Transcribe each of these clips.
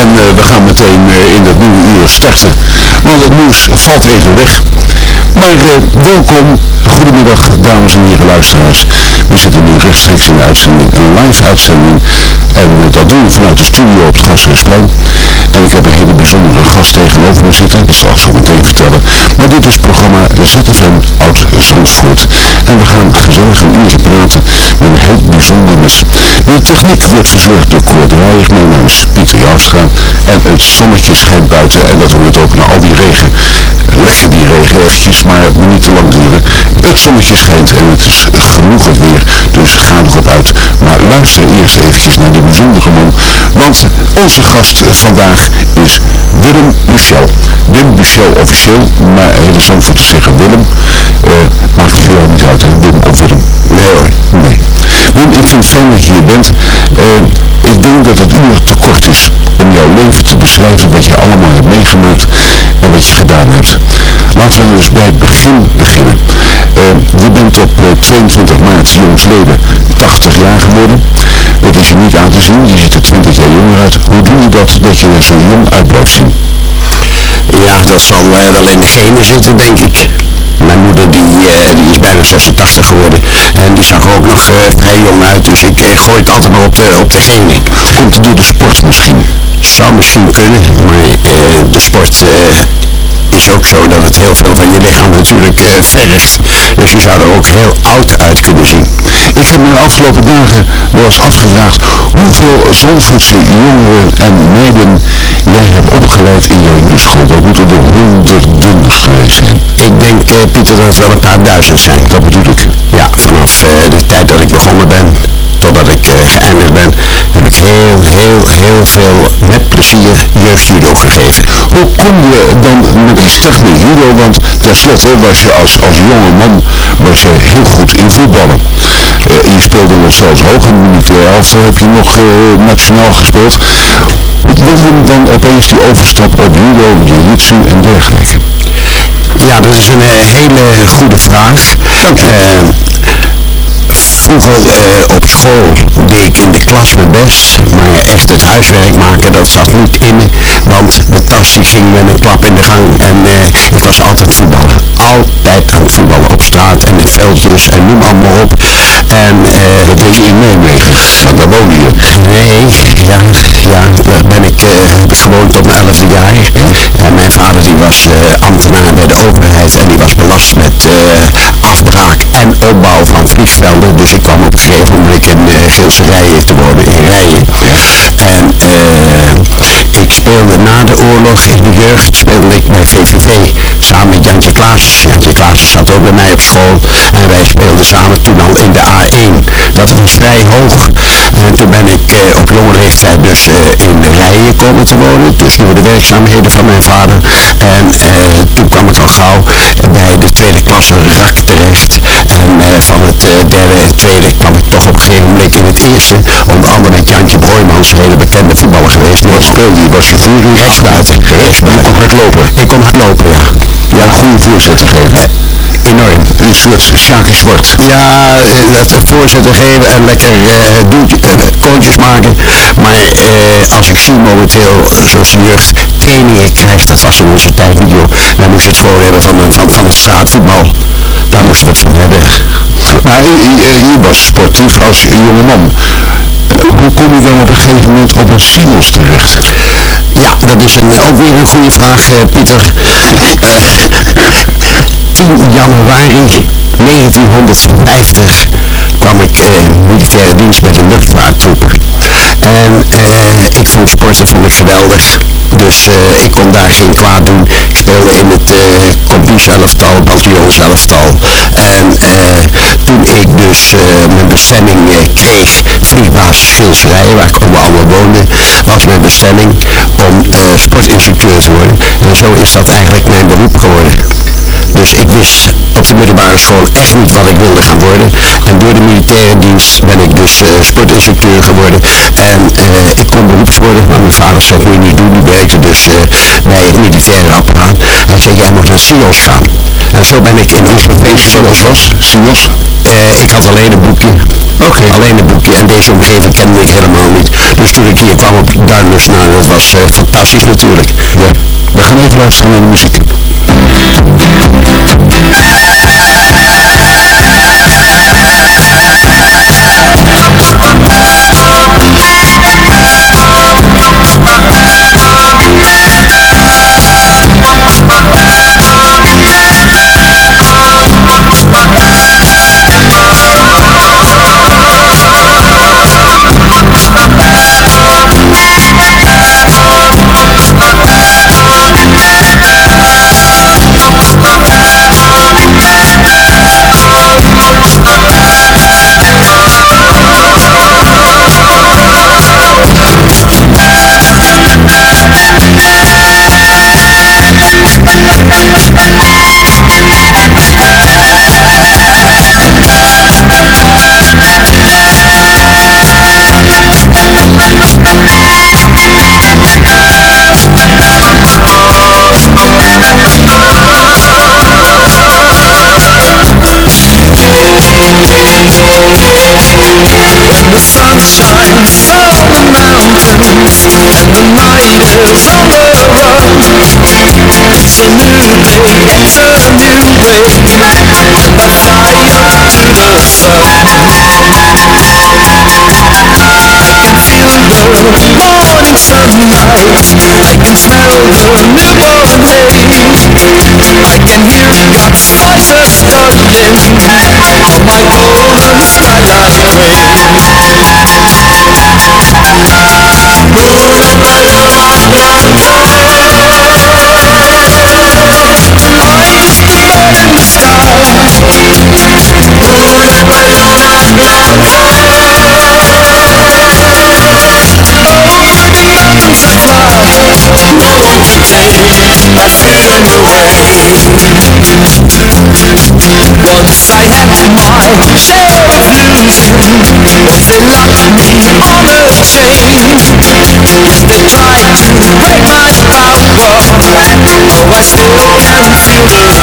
En we gaan meteen in het nieuwe uur starten. Want het nieuws valt even weg. Maar welkom, goedemiddag dames en heren luisteraars. We zitten nu rechtstreeks in de uitzending, een live uitzending. En dat doen we vanuit de studio op het Gasthuisplein. En ik heb een hele bijzondere gast tegenover me zitten, dat zal ik zo meteen vertellen. Maar dit is het programma ZFM Oud Zandvoort. En we gaan gezellig een uurtje praten met een heel bijzonder mens. De techniek wordt verzorgd door Koord Draaier. Mijn naam is Pieter Jouwstra. En het zonnetje schijnt buiten en dat hoort ook naar al die regen. Lekker die regen eventjes, maar niet te lang duren. Het zonnetje schijnt en het is genoeg het weer, dus ga erop uit. Maar luister eerst eventjes naar die bijzondere man, want onze gast vandaag is Willem Michel. Wim Michel officieel, maar hele Zandvoort te zeggen Willem. Uh, maakt het jou niet uit? Wim of Willem? Nee hoor, nee. Wim, ik vind het fijn dat je hier bent. Uh, ik denk dat het uur te kort is om jouw leven te beschrijven, wat je allemaal hebt meegemaakt en wat je gedaan hebt. Laten we dus bij het begin beginnen. Uh, je bent op 22 maart jongsleden 80 jaar geworden. Dat is je niet aan te zien, je ziet er 20 jaar jonger uit. Hoe doe je dat, dat je er zo jong uit blijft zien? Ja, dat zal uh, wel in de genen zitten, denk ik. Mijn moeder die, uh, die is bijna 86 geworden en die zag er ook nog uh, vrij jong uit, dus ik gooi het altijd maar op de, op de genen. Komt het door de sport misschien? Zou misschien kunnen, maar de sport is ook zo dat het heel veel van je lichaam natuurlijk uh, vergt. Dus je zou er ook heel oud uit kunnen zien. Ik heb me de afgelopen dagen wel eens afgevraagd hoeveel Zandvoortse jongeren en meiden jij hebt opgeleid in jouw school. Dat moeten er honderden geweest zijn. Ik denk, uh, Pieter, dat het wel een paar duizend zijn. Dat bedoel ik. Ja, vanaf uh, de tijd dat ik begonnen ben totdat ik geëindigd ben, heb ik heel, heel, heel veel met plezier jeugdjudo gegeven. Hoe kom je dan met die start met judo? Want tenslotte was je als, als jonge man was je heel goed in voetballen. Uh, je speelde nog zelfs hoog in de militaire elftal, heb je nog uh, nationaal gespeeld. Waarom dan opeens die overstap op judo, jiu-jitsu en dergelijke? Ja, dat is een hele goede vraag. Vroeger uh, op school deed ik in de klas mijn best, maar echt het huiswerk maken, dat zat niet in want de tas ging met een klap in de gang en ik was altijd voetballen. Altijd aan het voetballen op straat en in veldjes en noem allemaal op. En uh, dat deed je in Nijmegen, want daar woonde je. Nee, ja, ja, daar ben ik, gewoond tot mijn elfde jaar. En mijn vader die was ambtenaar bij de overheid en die was belast met afbraak en opbouw van vliegvelden, dus ik kwam op een gegeven moment in uh, Geelse Rijen te worden, in Rijen. En uh, ik speelde na de oorlog in de jeugd, speelde ik bij VVV, samen met Jantje Klaas. Jantje Klaas zat ook bij mij op school en wij speelden samen toen al in de A1. Dat was vrij hoog. En toen ben ik uh, op jonge leeftijd dus in Rijen komen te wonen, dus door de werkzaamheden van mijn vader. En toen kwam ik al gauw bij de tweede klasse RAK terecht. En van het derde en tweede kwam ik toch op een gegeven moment in het eerste. Onder andere met Jantje Broijmans, een hele bekende voetballer geweest. Die was speelde, die was je voerder rechtsbuiten. Je kon hardlopen. Ik kon hardlopen, ja. Ja, een goede voorzitter geven. Enorm. Een soort Zwart. Ja, dat voorzitter geven en lekker uh, doeltje, koontjes maken. Maar als ik zie momenteel, zoals de jeugd trainingen krijgt, dat was in onze tijd niet joh. Dan moest je het gewoon hebben van, van, van het straatvoetbal. Daar moest je het van hebben. Maar je was sportief als jonge man. Hoe kom je dan op een gegeven moment op een Simons terecht? Ja, dat is een, ook weer een goede vraag, Pieter. 10 januari 1950 kwam ik uh, militaire dienst met de luchtvaarttroepen. En ik vond sporten vond ik geweldig. Dus uh, ik kon daar geen kwaad doen. Ik speelde in het uh, elftal, Bataljons elftal. En toen ik dus mijn bestemming kreeg, vliegbasis Vilsrij, waar ik andere woonde, was mijn bestemming om sportinstructeur te worden. En zo is dat eigenlijk mijn beroep geworden. Dus ik wist op de middelbare school echt niet wat ik wilde gaan worden. En door de militaire dienst ben ik dus sportinstructeur geworden. En ik kon beroeps worden, maar mijn vader zei, moet je niet doen. Die dus uh, bij het militaire apparaat. Hij zei, jij moet naar SIOS gaan. En zo ben ik in Oekraïne. SIOS was? SIOS? ik had alleen een boekje. Alleen een boekje. En deze omgeving kende ik helemaal niet. Dus toen ik hier kwam op Duinlust, nou dat was fantastisch natuurlijk. Ja. We gaan even luisteren naar de muziek. silence was newborn great I can hear it outside the garden My golden hour has I had my share of losing But they locked me on a chain They tried to break my power Oh, I still can feel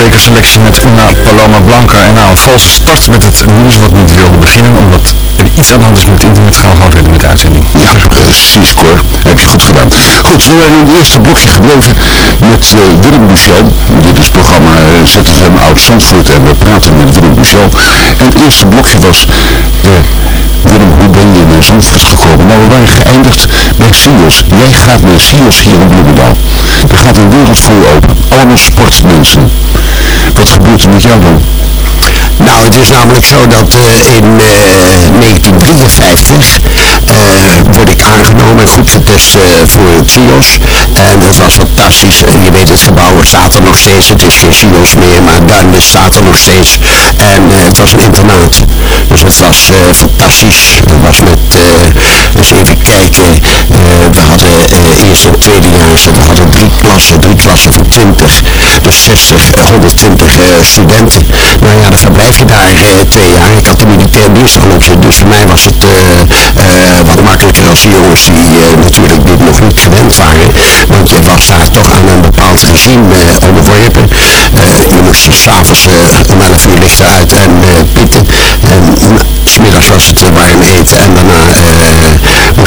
de George Baker selectie met Una Paloma Blanca. En nou, een valse start met het nieuws wat niet wilde beginnen, omdat er iets aan de hand is met internet gaan we met de uitzending. Ja, precies Cor. Heb je goed gedaan. Goed, we zijn in het eerste blokje gebleven met eh, Willem Michel. Dit is het programma uh, ZFM Oud Zandvoort en we praten met Willem Michel. En het eerste blokje was, eh, Willem, hoe ben je naar Zandvoort gekomen? Nou, we waren geëindigd bij Sios. Jij gaat naar Sios hier in Bloemendaal. Er gaat een wereld voor je open. Allemaal sportmensen. Wat gebeurt er met jou dan? Nou, het is namelijk zo dat eh, in eh, 1953 eh, word ik aangenomen en goedgekeurd eh, voor het SIOS. En dat was fantastisch. Je weet, het gebouw staat er nog steeds. Het is geen SIOS meer, maar Duinlis staat er nog steeds. En eh, het was een internaat. Dus het was eh, fantastisch. Het was met, eh, eens even kijken, eh, we hadden eh, eerste en tweede jaar, we hadden drie klassen, drie klassen van 20. Dus 60, eh, 120 eh, studenten. Nou ja, dan verblijf je daar eh, twee jaar. Ik had de militair dienst gelopen, dus voor mij was het eh, eh, wat makkelijker als de jongens die natuurlijk dit nog niet gewend waren. Want je was daar toch aan een bepaald regime onderworpen. je moest s'avonds om 11 uur licht uit en pitten. En smiddags was het warm eten en daarna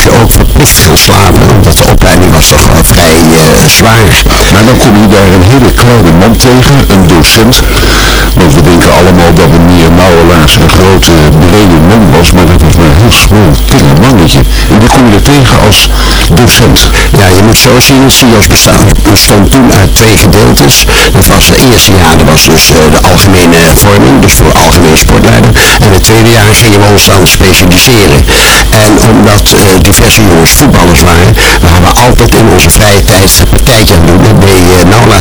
je ook verplicht gaan slapen. Omdat de opleiding was toch vrij zwaar. Maar dan kom je daar een hele kleine man tegen, een docent. Want we denken allemaal dat meneer Mouwelaars een grote, brede man was, maar dat was maar een heel small, klein mannetje. En die kom je er tegen als docent. Ja, je moet zo zien, SIOS bestaan. bestond toen uit twee gedeeltes. Dat was het eerste jaar, dat was dus de algemene vorming, dus voor algemeen sportleider. En het tweede jaar gingen we ons dan specialiseren. En omdat diverse jongens voetballers waren, waren we altijd in onze vrije tijd een partijtje aan doen. Dat deed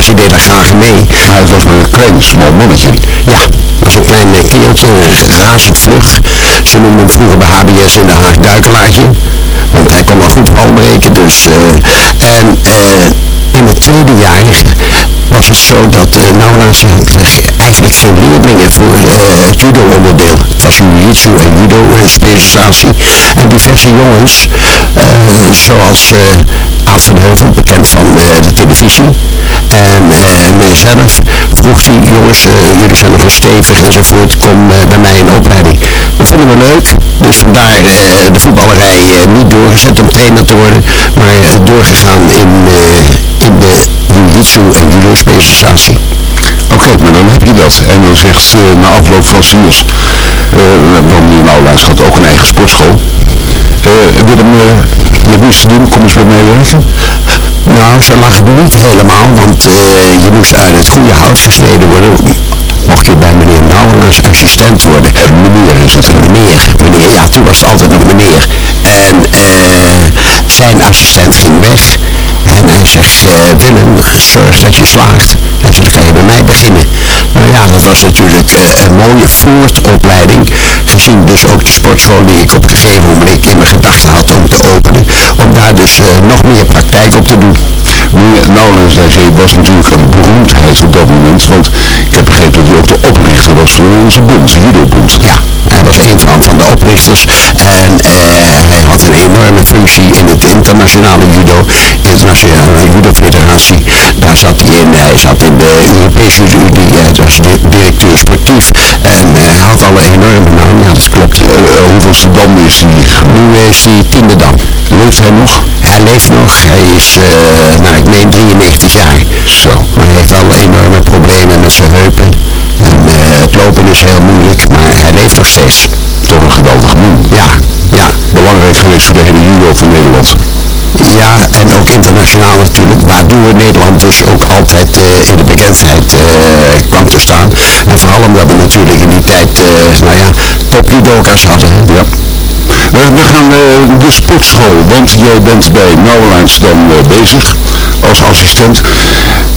die deed daar graag mee. Maar het was maar een klein, smal mannetje. Ja, was een klein kereltje, razend vlug. Ze noemden hem vroeger bij HBS in de Haag Duikelaartje. Want hij kon wel goed breken, dus... en in het tweede jaar was het zo dat uh, eigenlijk geen leerlingen voor het judo-onderdeel. Het was een jiu-jitsu en judo-specialisatie. En diverse jongens, zoals Aad van Heuvel, bekend van de televisie, en mijzelf, vroeg die jongens, jullie zijn nogal stevig enzovoort, kom bij mij in opleiding. Dat vonden we leuk, dus vandaar de voetballerij niet doorgezet om trainer te worden, maar doorgegaan in, in de jiu-jitsu en judo specialisatie. Oké, maar dan heb je dat. En dan zegt na afloop van SIOS, uh, want meneer Maulaas had ook een eigen sportschool. Uh, Willem, uh, je te doen, kom eens bij mij werken. Nou, zo lag het niet helemaal, want je moest uit het goede hout gesneden worden. Mocht je bij meneer Nauwelaars assistent worden. meneer is het. Meneer, meneer, ja, toen was het altijd nog meneer. En zijn assistent ging weg. En hij zegt, Willem, zorg dat je slaagt. Hij zegt, ga je bij mij beginnen. Nou ja, dat was natuurlijk een mooie voortopleiding. Gezien dus ook de sportschool die ik op een gegeven moment in mijn gedachten had om te openen. Om daar dus nog meer praktijk op te doen. Meneer Nauwelaars, hij was natuurlijk een beroemdheid op dat moment. Want ik heb begrepen dat hij ook de oprichter was van onze bond, judobond. Ja, was een van, van de oprichters. En hij had een enorme functie in het internationale judo, internationale judo-federatie. Daar zat hij in. Hij zat in de Europese Unie, hij was directeur sportief. En hij had al een enorme naam, ja dat klopt. Hoeveelste dam is hij? Nu is hij tiende dam. Leeft hij nog? Hij leeft nog. Hij is, nou ik meen 93 jaar. Zo. Maar hij heeft al enorme problemen met zijn heupen. Lopen is heel moeilijk, maar hij leeft nog steeds. Toch een geweldig man. Ja, ja. Belangrijk geweest voor de hele judo van Nederland. Ja, en ook internationaal natuurlijk, waardoor Nederland dus ook altijd uh, in de bekendheid uh, kwam te staan. En vooral omdat we natuurlijk in die tijd, uh, nou ja, topjudoka's hadden. Ja. We, gaan de sportschool, want jij bent bij Nauwelijns dan bezig als assistent.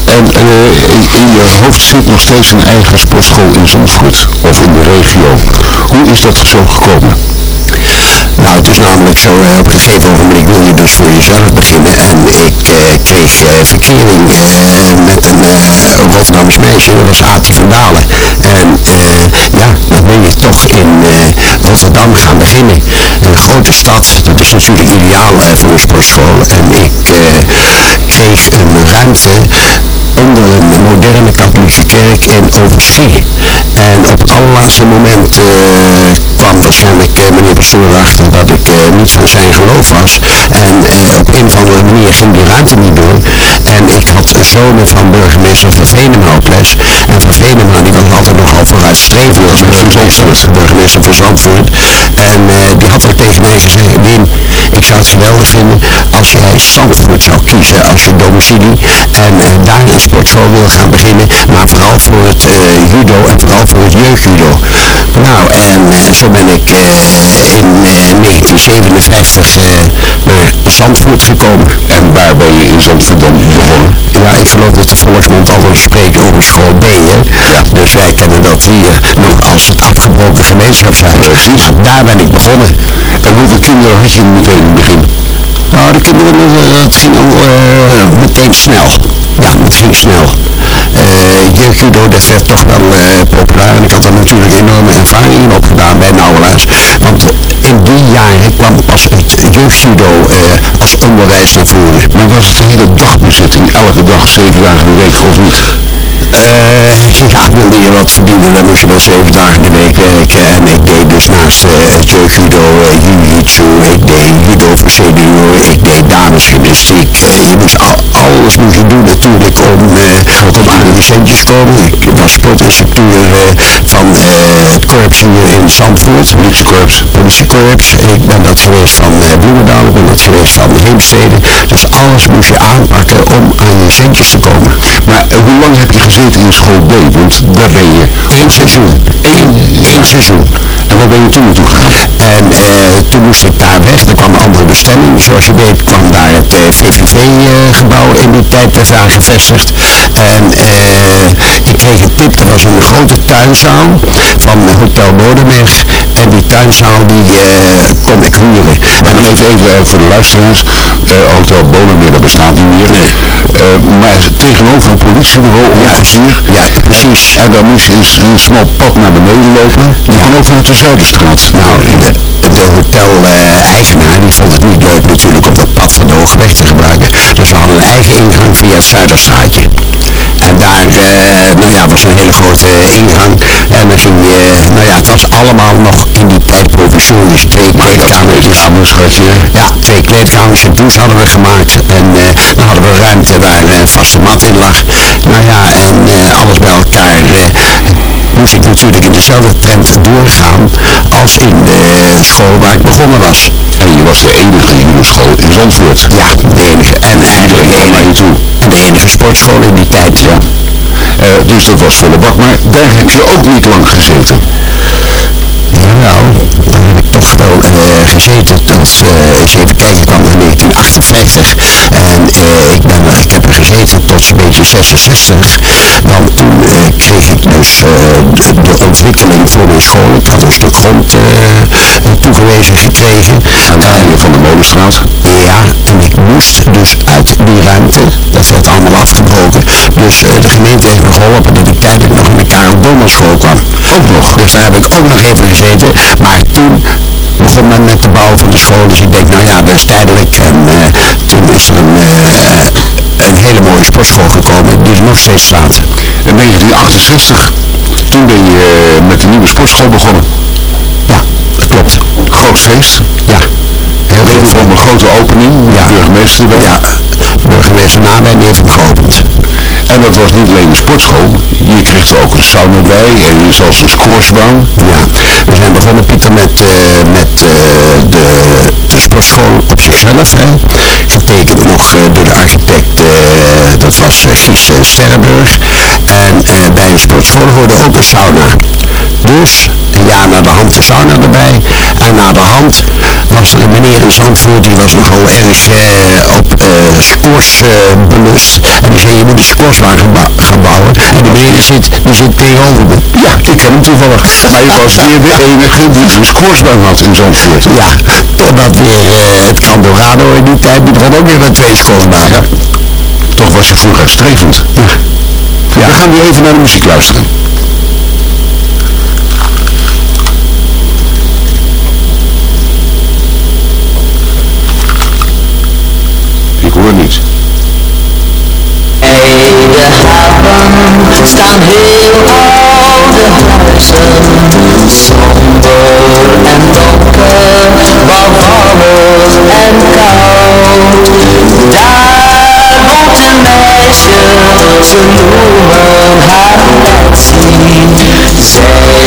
En in je hoofd zit nog steeds een eigen sportschool in Zandvoort of in de regio. Hoe is dat zo gekomen? Nou, het is namelijk zo, op een gegeven ogenblik wil je dus voor jezelf beginnen. En ik uh, kreeg uh, verkering met een Rotterdams meisje, dat was Ati van Dalen. En ja, dan ben je toch in Rotterdam gaan beginnen. Een grote stad, dat is natuurlijk ideaal voor een sportschool. En ik kreeg een ruimte onder een moderne katholieke kerk in Overschie. En op het allerlaatste moment kwam waarschijnlijk meneer erachter dat ik niet van zijn geloof was. En op een of andere manier ging die ruimte niet door. En ik had zonen van burgemeester van Venema op les. En van Venema, die was altijd nogal vooruitstrevend als burgemeester, burgemeester van Zandvoort. En die had ook tegen mij gezegd, Wim, ik zou het geweldig vinden als jij Zandvoort zou kiezen als je domicilie. En daar een sportschool wil gaan beginnen, maar vooral voor het judo en vooral voor het jeugdjudo. Nou, en zo ben ik in 1957 naar Zandvoort gekomen. En waar ben je in Zandvoort dan begonnen? Ja, ik geloof dat de volksmond altijd spreekt over school B, hè? Ja. Dus wij kennen dat hier nog als het afgebroken gemeenschapshuis. Precies. Daar ben ik begonnen. En hoeveel kinderen had je meteen Nou, de kinderen, het ging al meteen snel. Ja, het ging snel. jeugdjudo, dat werd toch wel populair. En ik had er natuurlijk enorme ervaringen opgedaan bij Nauwelaars. Want in die jaren kwam pas het jeugdjudo als onderwijs naar voren. Maar was het hele dagbezetting, elke dag, zeven dagen de week of niet? Ja, wilde je wat verdienen, dan moest je wel zeven dagen de week werken. En ik deed dus naast uh, het jeugdjudo, uh, jiu-jitsu, ik deed judo voor senioren, ik deed damesgymnastiek. Je moest al, alles moest je doen natuurlijk om, om aan de centjes komen. Ik was sportinstructeur van het korps hier in Zandvoort, politiekorps. politiekorps. Ik ben dat geweest van Bloemendaal, ik ben dat geweest van Heemstede. Dus alles moest je aanpakken om aan je centjes te komen. Maar hoe lang heb je gezeten in school B? Want daar ben je één seizoen. Eén, één seizoen. En ben je toen naartoe gegaan? En toen moest ik daar weg. Er kwam een andere bestemming. Zoals je weet kwam daar het VVV-gebouw in die tijd werd daar gevestigd. En ik kreeg een tip. Er was een grote tuinzaal van Hotel Noorderweg. En die tuinzaal die kon ik huren. En even, even voor de luisteraars. Hotel Bonemeer, dat bestaat niet meer. maar tegenover een politiebureau ongeveer. Ja, precies. En dan moest je een, een smal pad naar beneden lopen. Je kon ook Zuiderstraat. Nou, de, de hotel-eigenaar die vond het niet leuk natuurlijk om dat pad van de Hoogweg te gebruiken. Dus we hadden een eigen ingang via het Zuiderstraatje. En daar, nou ja, was een hele grote ingang. En dan ging je, nou ja, het was allemaal nog in die tijd provisorisch. Twee kleedkamers. Ja, twee kleedkamers en douche hadden we gemaakt. En dan hadden we ruimte waar een vaste mat in lag. Nou ja, en alles bij elkaar moest ik natuurlijk in dezelfde trend doorgaan als in de school waar ik begonnen was. En je was de enige judo-school in Zandvoort? Ja, de enige. En eigenlijk de enige, toe. En de enige sportschool in die tijd, ja. Uh, dus dat was volle bak, maar daar heb je ook niet lang gezeten. Nou, dan heb ik toch wel uh, gezeten tot, eens even kijken, ik kwam in 1958 en uh, ik, ben, ik heb er gezeten tot zo'n beetje 66. Dan toen kreeg ik dus de, de, ontwikkeling voor mijn school. Ik had een stuk grond toegewezen gekregen. Aan het einde van de molenstraat? Ja, en ik moest dus uit die ruimte, dat werd allemaal afgebroken. Dus de gemeente heeft me geholpen dat ik tijdelijk nog in de Karel school kwam. Ook nog? Dus daar heb ik ook nog even gezeten. Maar toen begon men met de bouw van de school. Dus ik denk, nou ja, dat is tijdelijk. En toen is er een, een hele mooie sportschool gekomen die er nog steeds staat. In 1968, toen ben je met de nieuwe sportschool begonnen. Ja, dat klopt. Groot feest. Ja. Heel veel een grote opening. Ja. De burgemeester erbij. Ja, burgemeester Nabijn heeft hem geopend. En dat was niet alleen een sportschool, je kreeg er ook een sauna bij en zelfs een squashbaan. Ja, we zijn begonnen Pieter met, uh, met uh, de, de sportschool op zichzelf. Hè. Getekend nog uh, door de architect, dat was Gies Sterrenburg. En bij een sportschool hoorde ook een sauna. Dus een jaar na de hand de sauna erbij. En na de hand was er een meneer in Zandvoort, die was nogal erg op squash belust. En die zei, je moet een squashbaan gaan, gaan bouwen. En die meneer die zit, die zit tegenover me. Ja, ik ken hem toevallig. Maar je was weer de enige die een squashbaan had in Zandvoort. Ja, totdat weer het Candorado in die tijd, die begon ook weer met twee squashbanen. Toch was je vooruitstrevend. Ja. Ja. We gaan weer even naar de muziek luisteren. Ze noemen haar Betsy. Zij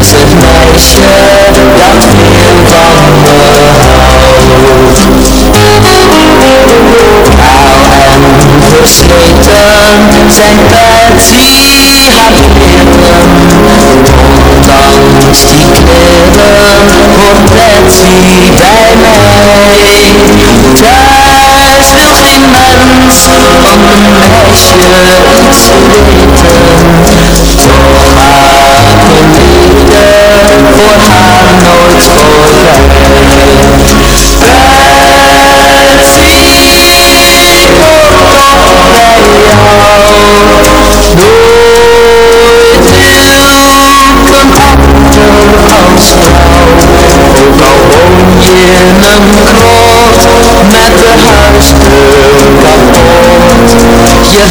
is het meisje dat veel van me houdt. Grauw en versleten zijn Betsy. Die kleren hoort Betsy bij mij. Thuis wil geen mens van een meisje iets weten. Toch gaat de liefde voor haar nooit voorbij. Ook al woon je in een groot met de huisdeur kapot. Je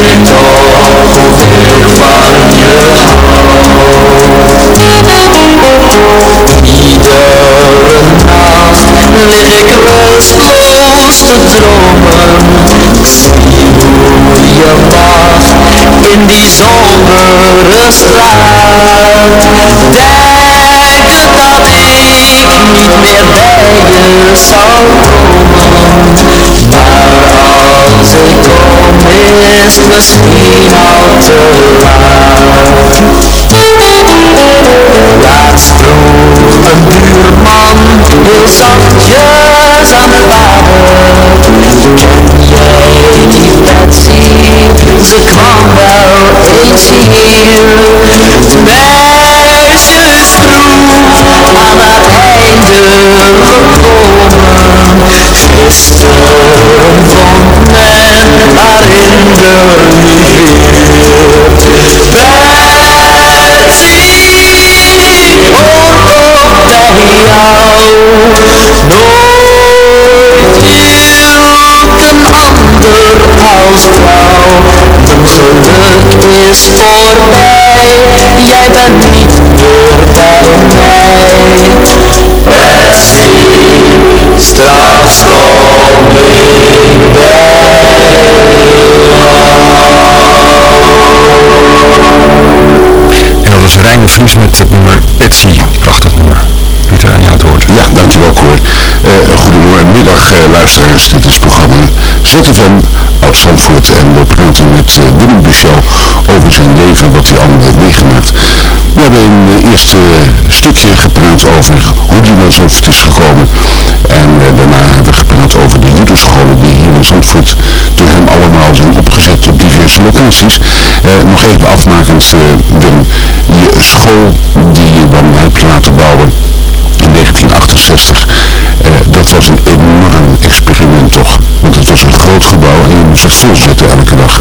weet toch hoeveel van je houdt. Iedere nacht lig ik rusteloos te dromen. Ik zie hoe je wacht in die sombere straat. Denk dat ik niet meer bij je zou komen. Maar als ik kom is misschien al te laat Laatst vroeg een buurman heel zachtjes aan de vader Ken jij die Betsy? Ze kwam wel eens hier. Meisjes gekomen Gisteren vond men haar in de rivier Betsy, bij jou als Mijn geluk is voorbij Jij bent niet Vries met het nummer Betsy. Prachtig nummer. Pieter, aan jou het woord. Ja, dankjewel Cor. Uh, goedemiddag uh, luisteraars. Dit is het programma ZFM uit Zandvoort. En we praten met uh, Willem Buchel over zijn leven, wat hij allemaal heeft meegemaakt. We hebben in het eerste stukje gepraat over hoe hij naar Zandvoort is gekomen. En daarna hebben we gepraat over de judoscholen die hier in Zandvoort door hem allemaal zijn opgezet op diverse locaties. nog even afmakend, Willem, je school die je dan hebt laten bouwen in 1968. Uh, dat was een enorm experiment toch. Want het was een groot gebouw en je moest het volzetten elke dag.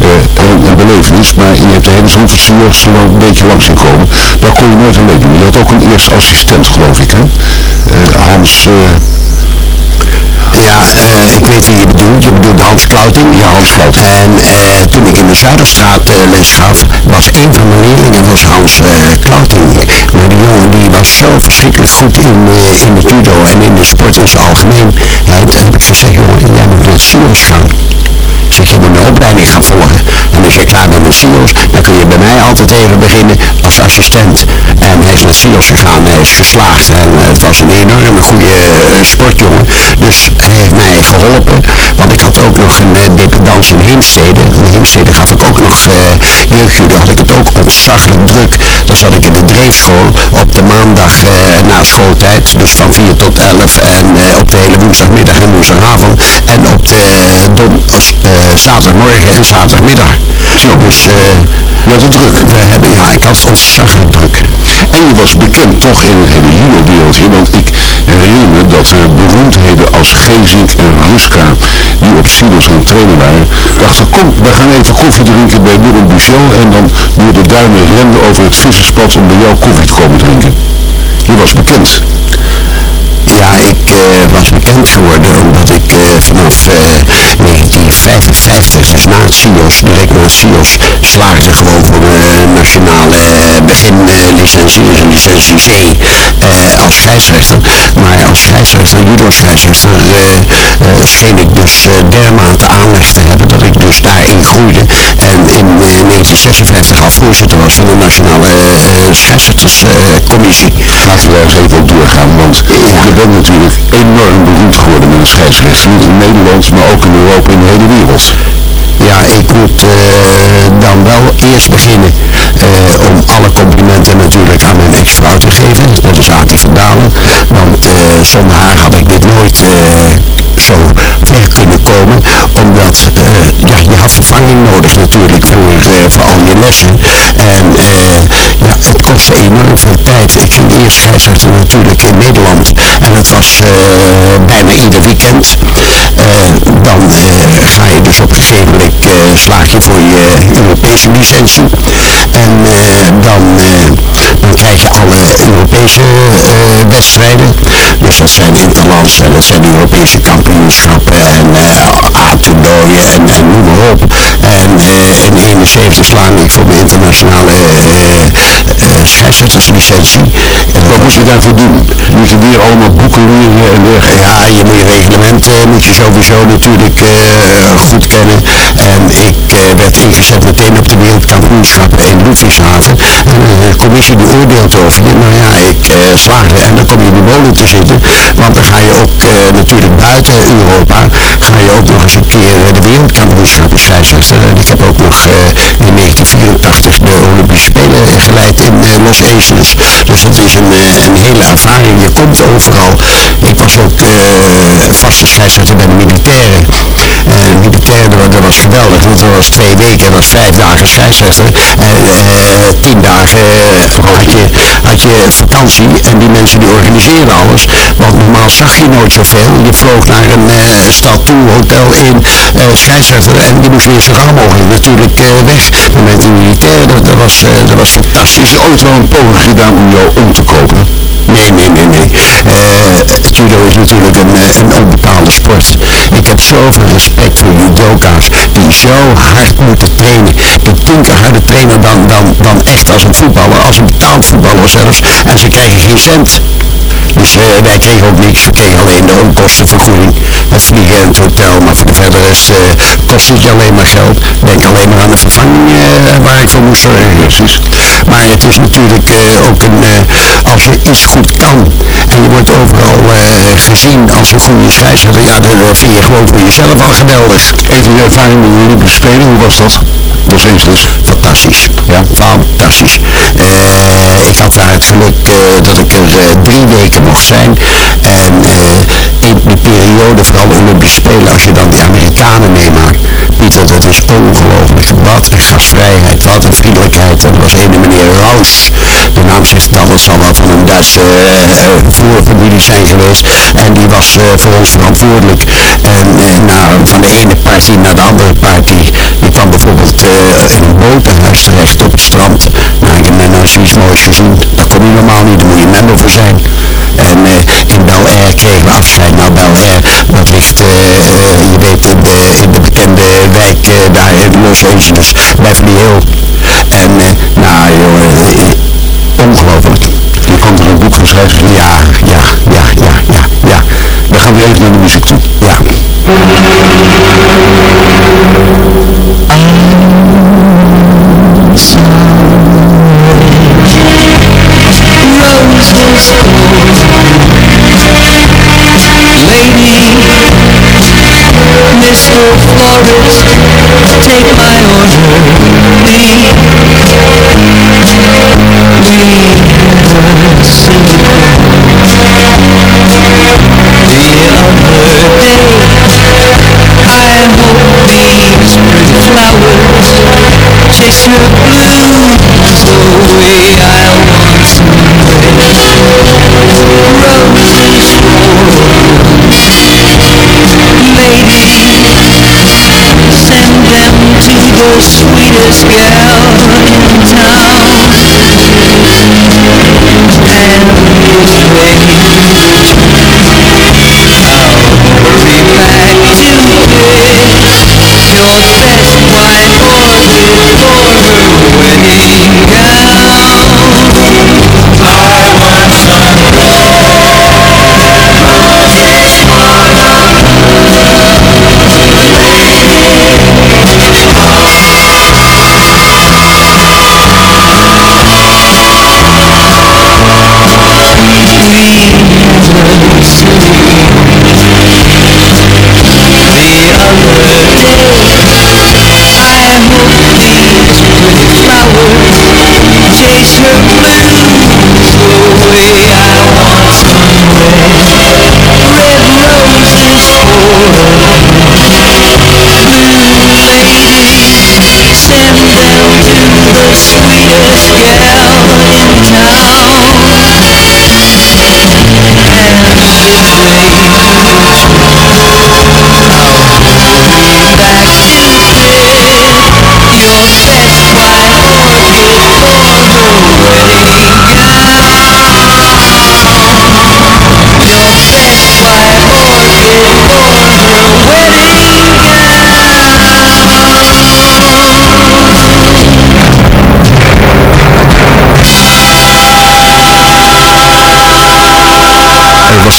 Uh, een, een, belevenis, maar je hebt de hele Zandvoortse jeugd een beetje langs zien komen. Daar kon je nooit alleen doen. Je had ook een eerste assistent geloof ik hè. Uh, Hans... Uh, ik weet wie je bedoelt. Je bedoelt Hans Klauting. Ja, Hans. En uh, toen ik in de Zuiderstraat uh, les gaf, was een van mijn leerlingen was Hans Klauting. Maar die jongen die was zo verschrikkelijk goed in, in het judo en in de sport in zijn algemeenheid. En heb ik gezegd, jongen, jij moet naar het gaan. Zeg, je moet een opleiding gaan volgen. En als je klaar met SIOS, dan kun je bij mij altijd even beginnen als assistent. En hij is naar gegaan, hij is geslaagd. En het was een enorme goede sportjongen. Dus hij heeft mij geholpen. Want ik had ook nog een uh, dependance in Heemstede. In Heemstede gaf ik ook nog uh, jeugdjudo. had ik het ook ontzaglijk druk. Dan zat ik in de dreefschool op de maandag na schooltijd. Dus van 4 tot 11. En op de hele woensdagmiddag en woensdagavond. En op de zaterdagmorgen en zaterdagmiddag. Zo, dus je had druk. We hebben, ja, ik had ontzaglijk druk. En je was bekend toch in het hele judo-wereld hier. Want ik herinner me dat er beroemdheden als Gezink en Ruska, die op Silos aan het trainen waren, dachten, kom, we gaan even koffie drinken bij Willem Buchel en dan door de duinen renden over het visserspad om bij jou koffie te komen drinken. Je was bekend. Ja, ik uh, was bekend geworden omdat ik uh, vanaf uh, 1955, dus na het SIOS, direct na het SIOS, slaagde gewoon voor mijn nationale beginlicentie, dus een licentie C, als scheidsrechter. Maar als scheidsrechter, judo scheidsrechter, scheen ik dus dermate aanleg te hebben dat ik dus daarin groeide. En in 1956 al voorzitter was van de nationale scheidsrechterscommissie. Laten we daar eens even op doorgaan, want bent natuurlijk enorm beroemd geworden met een scheidsrechter. Niet in Nederland, maar ook in Europa en de hele wereld. Ja, ik moet uh, dan wel eerst beginnen uh, om alle complimenten natuurlijk aan mijn ex-vrouw te geven. Dat is Ati van Dalen. Want uh, zonder haar had ik dit nooit zo kunnen komen. Omdat ja, je had vervanging nodig natuurlijk voor, voor al je lessen. En ja, het kostte enorm veel tijd. Ik ging eerst natuurlijk in Nederland. En dat was bijna ieder weekend. dan ga je dus op een gegeven moment slaag je voor je Europese licentie. En dan krijg je alle Europese wedstrijden. Dus dat zijn interlands en dat zijn Europese kampioenschappen en toernooien en, en noem maar op. En in 71 slaagde ik voor mijn internationale scheidsrechterslicentie. Wat moet je daarvoor doen? Moet je weer allemaal boeken leren en dergelijke? Ja, je moet je reglement moet je sowieso natuurlijk goed kennen. En ik werd ingezet meteen op de wereldkampioenschappen in Ludwigshaven. En een commissie die oordeelt over je. Nou ja, ik slaagde en dan kom je in de molen te zitten. Want dan ga je ook natuurlijk buiten Europa, ga je ook nog eens een keer de wereldkampioenschappen scheidsrechter. En ik heb ook nog in 1984 de Olympische Spelen geleid in Los Angeles. Dus dat is een, een hele ervaring. Je komt overal. Ik was ook vaste scheidsrechter bij de militairen. En de militairen, dat, was geweldig, want dat was twee weken, dat was vijf dagen scheidsrechter. En tien dagen had, je, had je vakantie en die mensen die organiseerden alles. Want normaal zag je nooit zoveel. Je vloog naar een stad toe, hotel in, scheidsrechter en die moest weer zo gauw mogelijk natuurlijk weg. Maar met de militairen, dat, dat, was, dat was fantastisch. Is ooit wel een poging gedaan om jou om te kopen? Nee, nee, nee, nee. judo is natuurlijk een, een. Heb zoveel respect voor judoka's die zo hard moeten trainen. Die tien keer harder trainen dan, dan, dan echt als een voetballer, als een betaald voetballer zelfs. En ze krijgen geen cent. Dus wij kregen ook niks, we kregen alleen de onkostenvergoeding, het vliegen en het hotel, maar voor de verder rest kost het je alleen maar geld. Denk alleen maar aan de vervanging waar ik voor moest zorgen. Precies. Maar het is natuurlijk ook een, als je iets goed kan en je wordt overal gezien als een goede scheidsrechter, ja, dan vind je gewoon voor jezelf al geweldig. Even je ervaring met de Olympische Spelen, hoe was dat? Los Angeles. Fantastisch. Ja, fantastisch. ik had daar het geluk dat ik er drie weken mocht zijn. En in die periode, vooral de Olympische Spelen, als je dan die Amerikanen meemaakt, Pieter, dat is ongelooflijk. Wat een gastvrijheid, wat een vriendelijkheid. En er was een meneer Raus, de naam zegt dan, dat zal wel van een Duitse voorfamilie zijn geweest. En die was voor ons verantwoordelijk. En van de ene party naar de andere party, die kwam bijvoorbeeld in een botenhuis terecht op het strand. Nou, ik heb nou zoiets moois gezien. Dat kom je normaal niet, daar moet je member voor zijn. En in Bel Air kregen we afscheid. Nou, Bel Air, dat ligt, je weet, in de, in de bekende wijk daar in Los Angeles, Beverly Hills. En nou jongen, ongelooflijk. Je komt er een boek van schrijven? Ja, ja, ja, ja, ja, ja. Dan gaan we even naar de muziek toe. Ja. Mr. Florist, take my order, leave, sweetest gift.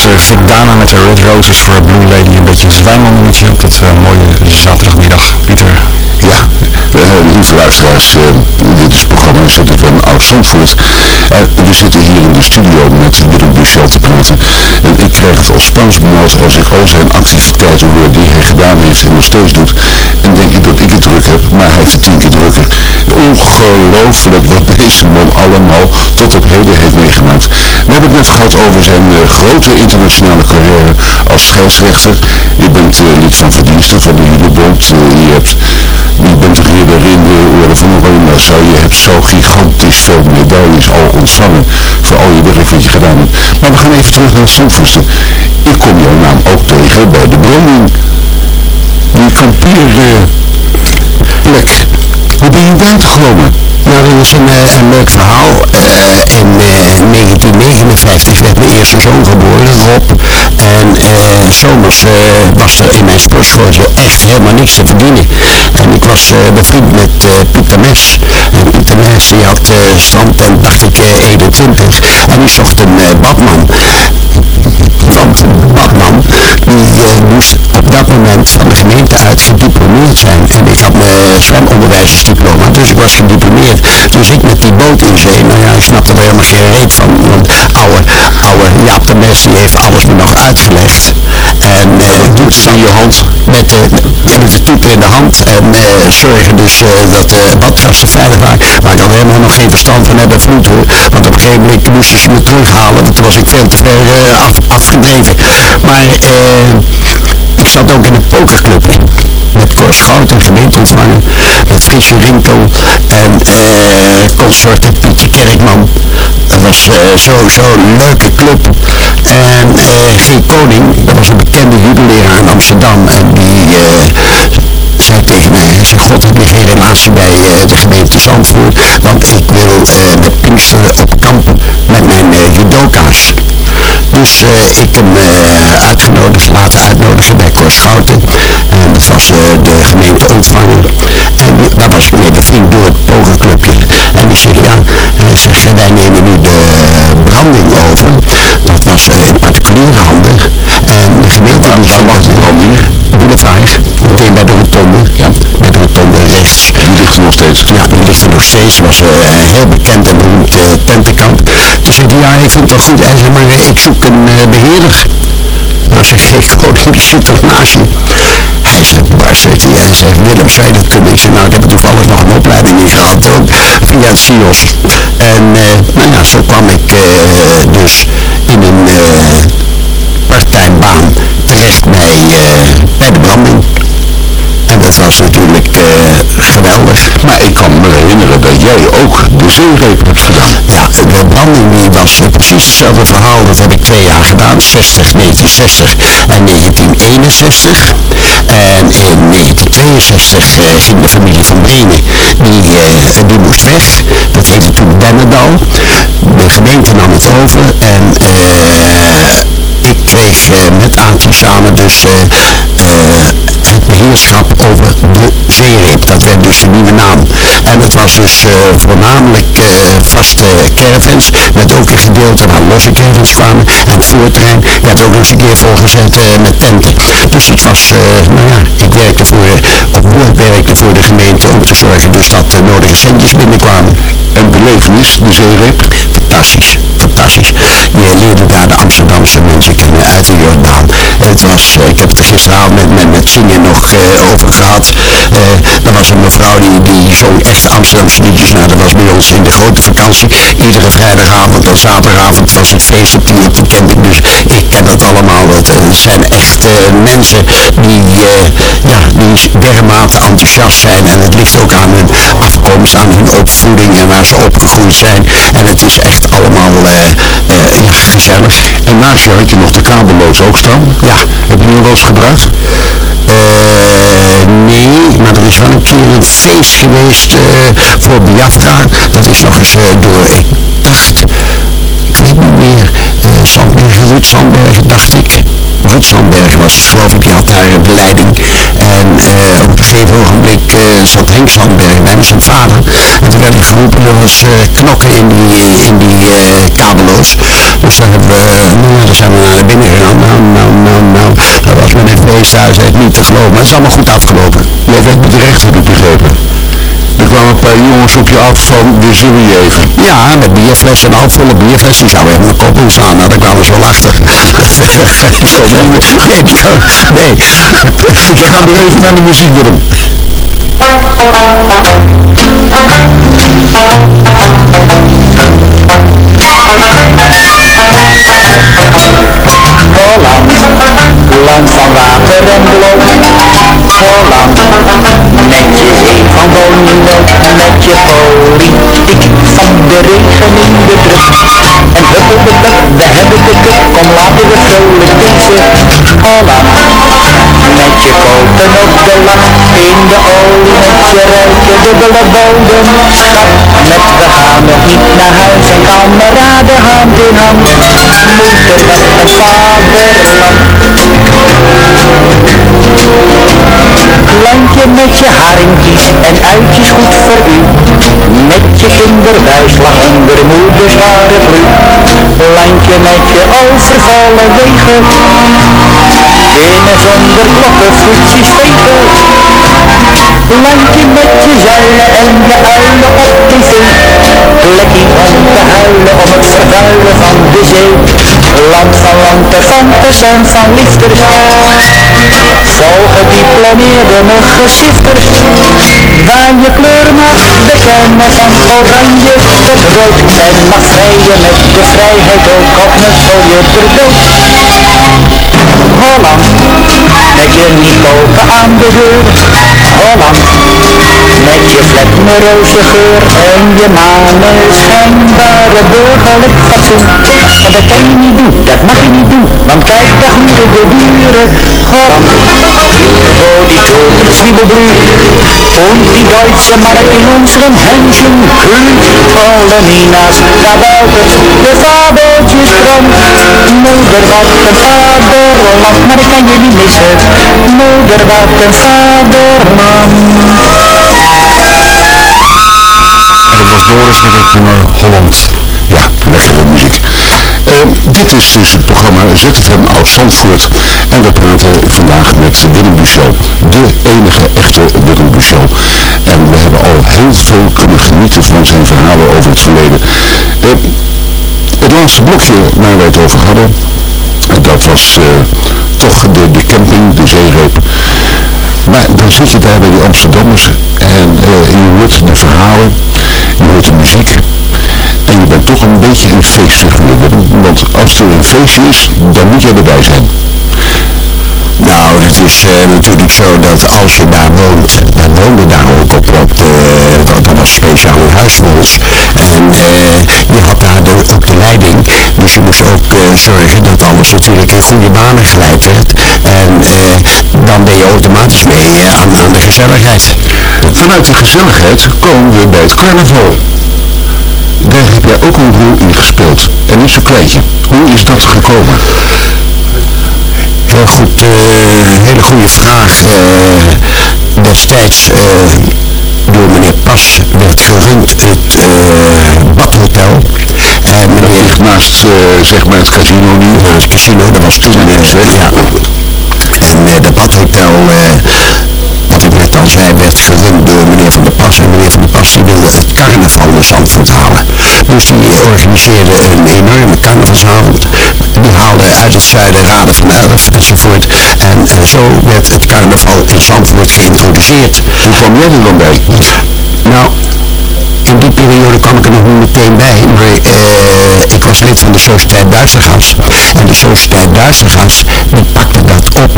Was uh, Dana met de Red Roses voor Blue Lady. Een beetje zwijmannetje op dat mooie zaterdagmiddag. Pieter. Ja, lieve luisteraars, dit is het programma Zet van Oud Zandvoort. we zitten hier in de studio met Willem Buchel te praten. En ik krijg het als spansbenauwd als ik al zijn activiteiten hoor die hij gedaan heeft en nog steeds doet. En denk ik dat ik het druk heb, maar hij heeft het tien keer drukker. Ongelooflijk wat deze man allemaal tot op heden heeft meegemaakt. We hebben het net gehad over zijn grote internationale carrière als scheidsrechter. Je bent uh, lid van verdiensten van de Judebond. Uh, je, hebt, je bent in de orde van Oranje zo. Je hebt zo gigantisch veel medailles al ontvangen voor al je werk wat je gedaan hebt. Maar we gaan even terug naar Zandvoortse. Ik kom jouw naam ook tegen bij de branding. Die kampierplek. Hoe ben je buiten gekomen? Nou, dat is een, uh, een leuk verhaal. Uh, in uh, 1959 werd mijn eerste zoon geboren, Rob. En zomers was er in mijn sportschooltje echt helemaal niks te verdienen. En ik was bevriend met Pieter Mes. En Pieter Mes had strandtent, dacht ik, 21. En die zocht een badman. Want badman, die moest op dat moment van de gemeente uit gediplomeerd zijn. En ik had mijn zwemonderwijzersdiploma, dus ik was gediplomeerd. Dus ik met die boot in zee, nou ja, ik snapte er helemaal geen reet van. Want oude, oude Jaap de Mes, die heeft alles me nog uitgelegd. En uh, doet van je hand met de, met de toeter in de hand. En uh, zorgen dus dat de badgasten veilig waren. Maar ik had helemaal nog geen verstand van vloed hoor. Want op een gegeven moment moesten ze me terughalen. Want toen was ik veel te ver af, afgedreven. Maar ik zat ook in een pokerclub met Cor Schout en gemeenteontvanger, met Friesje Rinkel en uh, consorten Pietje Kerkman. Dat was uh, sowieso een leuke club. En uh, G. Koning, dat was een bekende jubelleraar in Amsterdam en die zei tegen mij, hij zei, god heb je geen relatie bij de gemeente Zandvoort, want ik wil met Pinksteren op kamp met mijn judoka's. Dus uh, ik hem uh, uitgenodigd, laten uitnodigen bij Cor Schouten. En dat was uh, de gemeente ontvanger. En daar was ik mee bevriend door het pokerclubje. En die zegt, ja, hij zegt, wij nemen nu de branding over. Dat was in particuliere handen. En de gemeente die zou de meteen bij de rotonde. Ja, bij de rotonde rechts. Die ligt er nog steeds. Ja, die ligt er nog steeds. was heel bekend en beroemd tentenkamp. Toen zei hij, ja, ik vind het wel goed. Hij zei, maar ik zoek een uh, beheerder. Nou zeg ik, oh, die zit toch naast je. Hij zegt, waar zit hij? Hij zegt, Willem, zou je dat kunnen? Ik zeg, nou, ik heb toevallig nog een opleiding in gehad ook, via het CIOS. En, uh, nou ja, zo kwam ik uh, dus in een partijbaan terecht bij, bij de branding. En dat was natuurlijk uh, geweldig. Maar ik kan me herinneren dat jij ook de zeereep hebt gedaan. Ja, de branding die was precies hetzelfde verhaal. Dat heb ik twee jaar gedaan. 60, 1960 en 1961. En in 1962 uh, ging de familie van Brenen, die, die moest weg. Dat heette toen Dennendal. De gemeente nam het over en ik kreeg met samen dus het beheerschap over de zeereep. Dat werd dus een nieuwe naam. En het was dus uh, voornamelijk uh, vaste caravans, met ook een gedeelte waar losse caravans kwamen. En het voortrein werd ook nog eens een keer volgezet uh, met tenten. Dus het was, nou ja, ik werkte voor, op boord werkte voor de gemeente om te zorgen dus dat de nodige centjes binnenkwamen. En belevenis, de zeereep? Fantastisch, fantastisch. Je leerde daar de Amsterdamse mensen kennen uit de Jordaan. Het was, ik heb het gisteravond met, met, met zingen nog over gehad. Er was een mevrouw die, die zong echt Nou, dat was bij ons in de grote vakantie. Iedere vrijdagavond en zaterdagavond was het feest op de camping. Dus ik ken dat allemaal. Dat zijn echt mensen die, ja, die dermate enthousiast zijn. En het ligt ook aan hun afkomst, aan hun opvoeding en waar ze opgegroeid zijn. En het is echt allemaal ja, gezellig. En naast je had je nog de kabelloos ook staan. Ja. Heb je nu wel eens gebruikt? Uh, nee, maar er is wel een keer een feest geweest uh, voor Biafra. Dat is nog eens uh, door, ik dacht, weet niet meer, Sandberg, Ruud Sandberg, dacht ik. Ruud Sandberg was het geloof ik, die had daar de leiding. En eh, op een gegeven ogenblik eh, zat Henk Sandberg bij zijn vader. En toen werd ik geroepen, er was eh, knokken in die, in die kabeloos. Dus daar hebben we, nou, zijn we naar binnen gegaan. Nou, nou, nou, nou. Dat was een feesthuis, echt niet te geloven. Maar het is allemaal goed afgelopen. Jij werd bedreigd, heb ik begrepen. Er kwamen een paar jongens op je af van, we zullen je even. Ja, met bierflessen, een halfvolle bierfles, die zou even mijn kop slaan. Nou, daar kwamen ze wel achter. nee, nee, nee. We gaan weer even naar de muziek doen. Van woningnood, met je politiek van de regen in de druk. En huppeldepup, we hebben de kut, kom laten we vrolijk dansen. Holland, met je kopen op de lak, in de olie met je rijke dubbele bodemschap. Met we gaan nog niet naar huis en kameraden hand in hand. Moeder, wat een vaderland. Landje met je haringjes en uitjes goed voor u. Met je kinderbijslag onder moeders vloei. Landje met je overvallen wegen. Binnen zonder klokken, voetjes vegen. Landje met je zuilen en je uilen op tv. Plekkie om te huilen om het vervuilen van de zee. Land van lanterfantes en van liefdes. Volgediplomeerde muggensifters. Waar je kleur mag bekennen van oranje tot rood. En mag vrijen met de vrijheid ook al knuffel je ter dood. Holland, met je niet kopen aan de deur. Holland, met je roze geur en je manen schijnbare burgerlijk fatsoen. Maar dat kan je niet doen, dat mag je niet doen, want kijk, daar groeien de buren. Holland, oh die toten Zwiebelblü, und die Deutsche Mark in unseren Händchen kühlt. Alle Minas, Kabouters, de fabeltjes krom. Moeder, wat een vaderland, maar ik kan niet missen. Moeder, wat een vaderland. En dat was Doris met het nummer Holland. Dit is dus het programma ZFM Oud Zandvoort. En we praten vandaag met Willem Buchot. De enige echte Willem Buchot. En we hebben al heel veel kunnen genieten van zijn verhalen over het verleden. Eh, het laatste blokje waar wij het over hadden, dat was eh, toch de, de camping, de zeereep. Maar dan zit je daar bij die Amsterdammers en eh, je hoort de verhalen, je hoort de muziek. En je bent toch een beetje een feestfiguur. Want als er een feestje is, dan moet je erbij zijn. Nou, het is eh, natuurlijk zo dat als je daar woont, dan woonde daar ook op, op de, dat, dat was speciaal een huis voor ons. En eh, je had daar de, ook de leiding, dus je moest ook eh, zorgen dat alles natuurlijk in goede banen geleid werd. En eh, dan ben je automatisch mee eh, aan, aan de gezelligheid. Vanuit de gezelligheid komen we bij het carnaval. Daar heb jij ook een rol in gespeeld. En niet zo kleintje. Hoe is dat gekomen? Heel goed, eh, hele goede vraag. Eh, destijds eh, door meneer Pas werd gerund het badhotel. En meneer ligt naast, zeg maar, het casino nu. Het casino, dat was toen ja. En dat badhotel, eh, wat ik net al zei, werd gerund door meneer Van der Pas. En meneer Van der Pas die wilde het carnaval naar Zandvoort halen. Dus die organiseerde een enorme carnavalsavond. Die haalde uit het zuiden raden van elf enzovoort. En eh, zo werd het carnaval in Zandvoort geïntroduceerd. Hoe kwam jij er dan bij? Nou, in die periode kwam ik er nog niet meteen bij, maar eh, ik was lid van de Sociëteit Duistergas. En de Sociëteit Duistergas, die pakte dat op.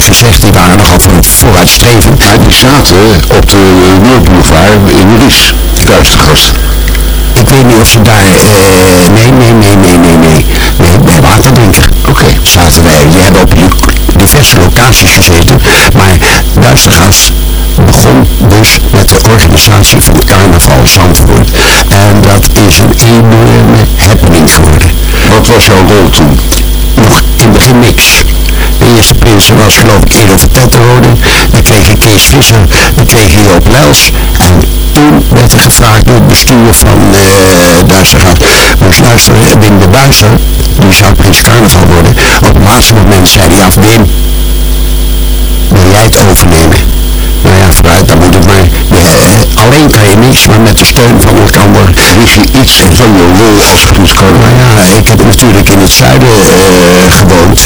Gezegd, die waren nogal voor, vooruitstrevend. Maar die zaten op de Noordboulevard in Ries, Duistergast. Ik weet niet of ze daar, eh, nee, nee, nee, nee, nee, nee. Nee, bij Waterdrinker. Oké. Zaten wij, die hebben op diverse locaties gezeten. Maar Duistergas begon dus met de organisatie van carnaval Zandvoort. En dat is een enorme happening geworden. Wat was jouw rol toen? Nog in het begin niks. De eerste mensen was geloof ik Edo Vertetterode. Dan kreeg je Kees Visser, dan kreeg je Joop Lels. En toen werd er gevraagd door het bestuur van uh, Duitsergas. Moest luisteren, Wim de Buizer, die zou Prins Carnaval worden. Op het laatste moment zei hij af, wil jij het overnemen? Nou ja, vooruit, dan moet het maar. Eh, alleen kan je niks, maar met de steun van elkaar Wist je iets van je rol als Carnaval? Nou ja, ik heb natuurlijk in het zuiden uh, gewoond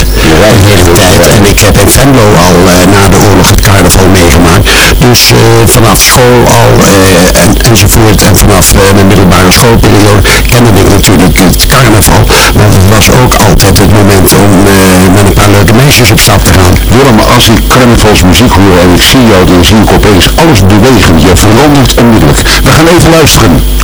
de hele tijd. En ik heb in Venlo al uh, na de oorlog het carnaval meegemaakt. Dus uh, vanaf school al en, enzovoort. En vanaf mijn middelbare schoolperiode kende ik natuurlijk het carnaval. Want het was ook altijd het moment om met een paar leuke meisjes op stap te gaan. Willem, als ik carnavalsmuziek hoor en ik zie jou, dan zie ik opeens alles bewegen. Je verandert onmiddellijk. We gaan even luisteren.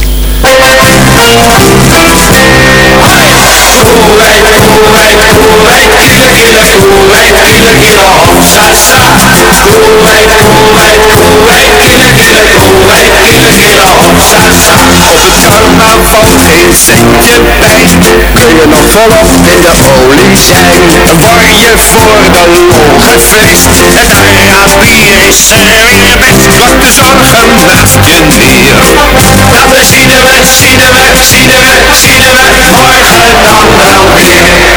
Kun je nog volop in de olie zijn Word je voor de lol gefeest En recreation Vlak de zorgen naast je neer Dat zien we, zien we, zien we, zien we Morgen dan wel weer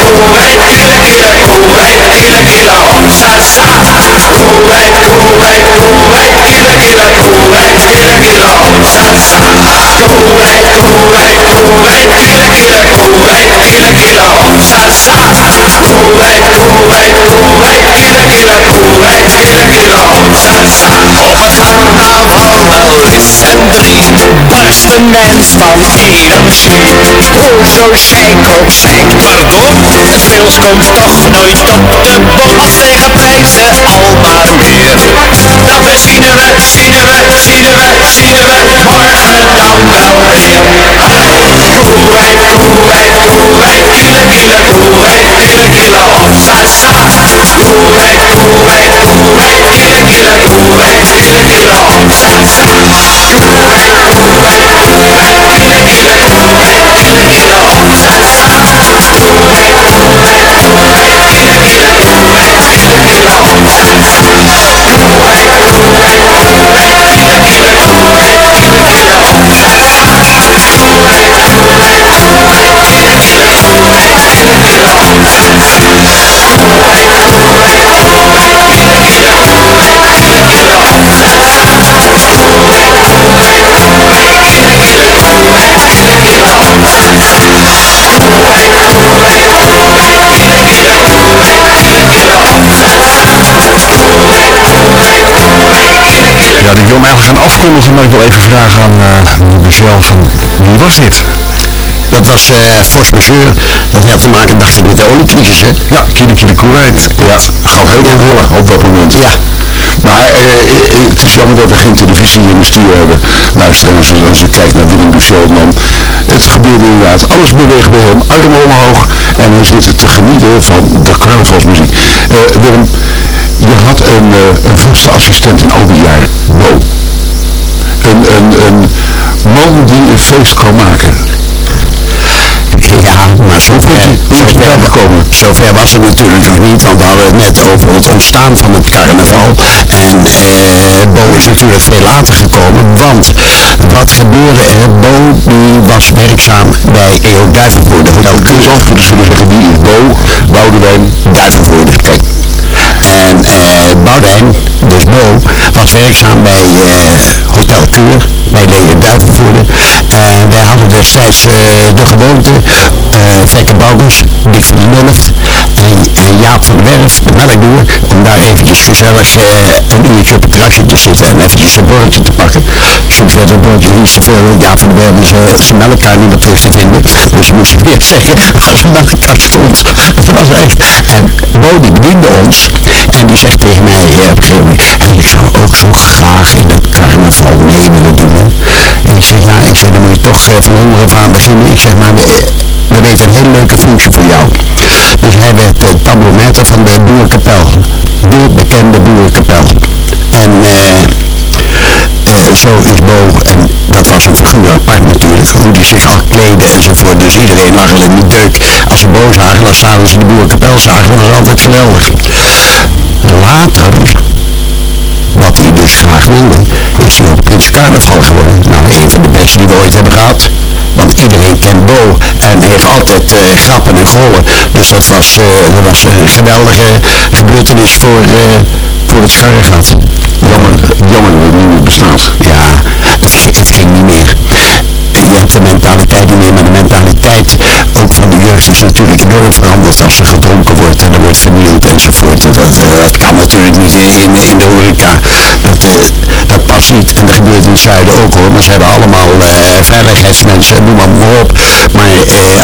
koolwijk Kille, kille, koolwijk Kille, kille, hopsa, sa Koolwijk, koolwijk, koolwijk Kille, kille, koolwijk Kille, kille, hopsa, sa Koolwijk, koolwijk, koolwijk Kille, Kille, koolwijk Kille, kille, hopsa, sa Op het carnaval wel is en drie Barst de mens van energie Hoe zo shake ook shake Pardon? Het vils komt toch nooit op de bot Tegen prijzen al maar meer Dat we zien we, zien we, zien we, zien we Morgen dan wel weer Koelwijk, koelwijk, koelwijk Kiele, kiele, koelwijk Kiele, kiele, hopsa, sa Koelwijk, koelwijk, koelwijk Kiele, kiele, koelwijk Kiele, kiele, hopsa, sa Koelwijk, koelwijk, Ja, ik wil hem eigenlijk gaan afkondigen, maar ik wil even vragen aan uh, Michel van wie was dit? Dat was uh, force majeure. Dat had te maken, dacht ik, met de oliecrisis, hè? Ja, Kille Kille Koerheid. Ja, gaat heel veel rollen op dat moment. Ja. Maar eh, eh, het is jammer dat we geen televisie in de studio hebben. Luisteraars, als je kijkt naar Willem Duchel, dan het gebeurde inderdaad. Alles beweegt bij hem, armen omhoog. En hij zit te genieten van de carnavalsmuziek. Uh, Willem, je had een, uh, een vaste assistent in al die jaren, Bo. Een, een, een man die een feest kan maken. Ja, maar zover, zover, gekomen. zover was het natuurlijk nog niet, want we hadden het net over het ontstaan van het carnaval. En eh, Bo is natuurlijk veel later gekomen, want wat gebeurde er? Bo die was werkzaam bij EO Duivenvoerder. Nou, kun je zelf moeten zullen zeggen, wie is Bo, Boudewijn, Duivenvoerder. Kijk. En eh, dus Bo, was werkzaam bij eh, Hotel Kuur, bij de Duivenvoerder. En wij hadden destijds de gewoonte, Vekke Bouwers, Dick van Mulf en, Jaap van der Werf, de melkboer, om daar eventjes gezellig uh, een uurtje op het terrasje te zitten en eventjes een bordje te pakken. Soms werd het bordje niet zoveel, Jaap van der Werf is zijn melkkaart niet meer terug te vinden, dus moest ik weer zeggen waar zijn melkkaart stond. Dat was echt. En Bo die bediende ons en die zegt tegen mij, op een gegeven moment, en ik zou ook zo graag in het carnaval mee willen doen. En ik zeg, ja, ik zeg, dan moet je toch uh, van onderaf aan beginnen. Ik zeg, maar we, we weten een hele leuke functie voor jou. Dus hij werd uh, tablometer van de Boerenkapel. De bekende Boerenkapel. En uh, zo is Bo, en dat was een figuur apart natuurlijk, hoe die zich al kleden enzovoort. Dus iedereen lag al in de deuk. Als ze boos waren, dan zagen ze de boerenkapel zagen, dat was altijd geweldig. Later, wat hij dus graag wilde, ook Prins Carnaval geworden. Nou, een van de beste die we ooit hebben gehad. Want iedereen kent Bo en heeft altijd eh, grappen en gollen. Dus dat was, eh, dat was een geweldige gebeurtenis voor, eh, voor het scharregat. Jammer, jammer dat bestaat. Ja, het ging niet meer. De mentaliteit meer, maar de mentaliteit ook van de jeugd is natuurlijk enorm veranderd als er gedronken wordt en er wordt vernield enzovoort. Dat, eh, dat kan natuurlijk niet in, in, de horeca. Dat, eh, dat past niet. En dat gebeurt in het zuiden ook hoor. Maar ze hebben allemaal eh, veiligheidsmensen, noem maar, op. Maar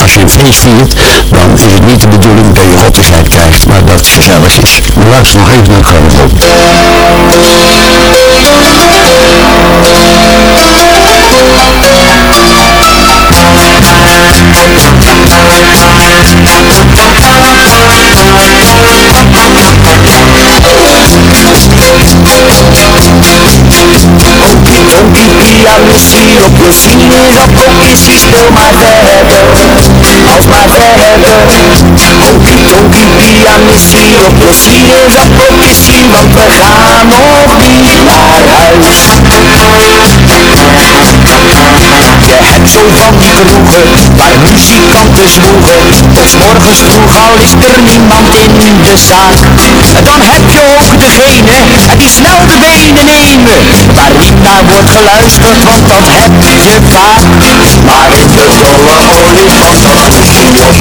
als je een feest viert, dan is het niet de bedoeling dat je rottigheid krijgt, maar dat gezellig is. Maar luister nog even naar het carnaval. Pianissie op je sinaasappelkissie speel maar verder Als maar verder Honky tonkie pianissie op je sinaasappelkissie Want we gaan nog niet naar huis Je hebt zo van die kroegen waar muzikanten zwoegen. Tot 's morgens vroeg al is er niemand in de zaak. Dan heb je ook degene die snel de benen nemen. Waar niet naar wordt geluisterd, want dat heb je vaak. Maar in de dolle olifant op de hoek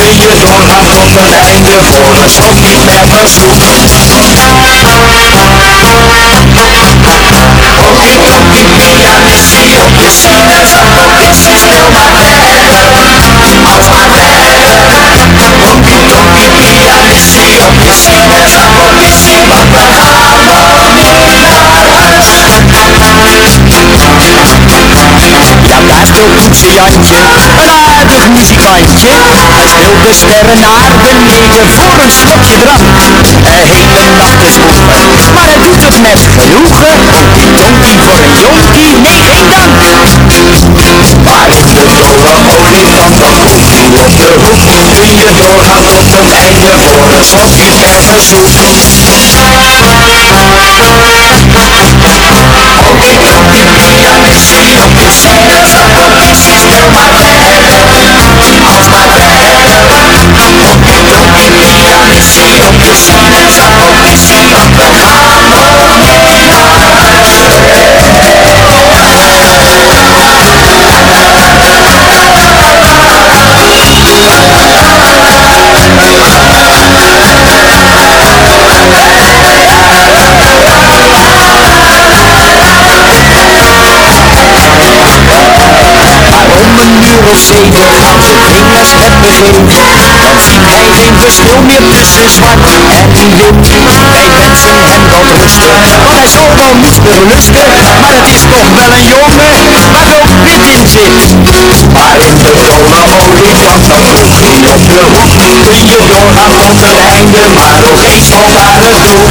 Kun je doorgaan tot een einde. Voor een niet Jantje, een aardig muzikantje. Hij speelt de sterren naar beneden voor een slokje drank. Een hele nacht te zwoegen, maar hij doet het met genoegen. Tonky voor een jonkie, nee geen dank. Maar in de dolle olifant hoek op de hoek kun je doorgaan tot een einde voor een slokje nergens zoek. Honky tonky pianissie op je maar verder, als een uur of zeven gaan ze vingers het Dan ziet hij geen verschil meer tussen zwart en wit Wij wensen hem wat rusten, want hij zal wel niets meer lusten Maar het is toch wel een jongen waar ook wit in zit Maar in de olifant dan hoek op de hoek Kun je doorgaan tot het einde, maar ook eens van naar het doel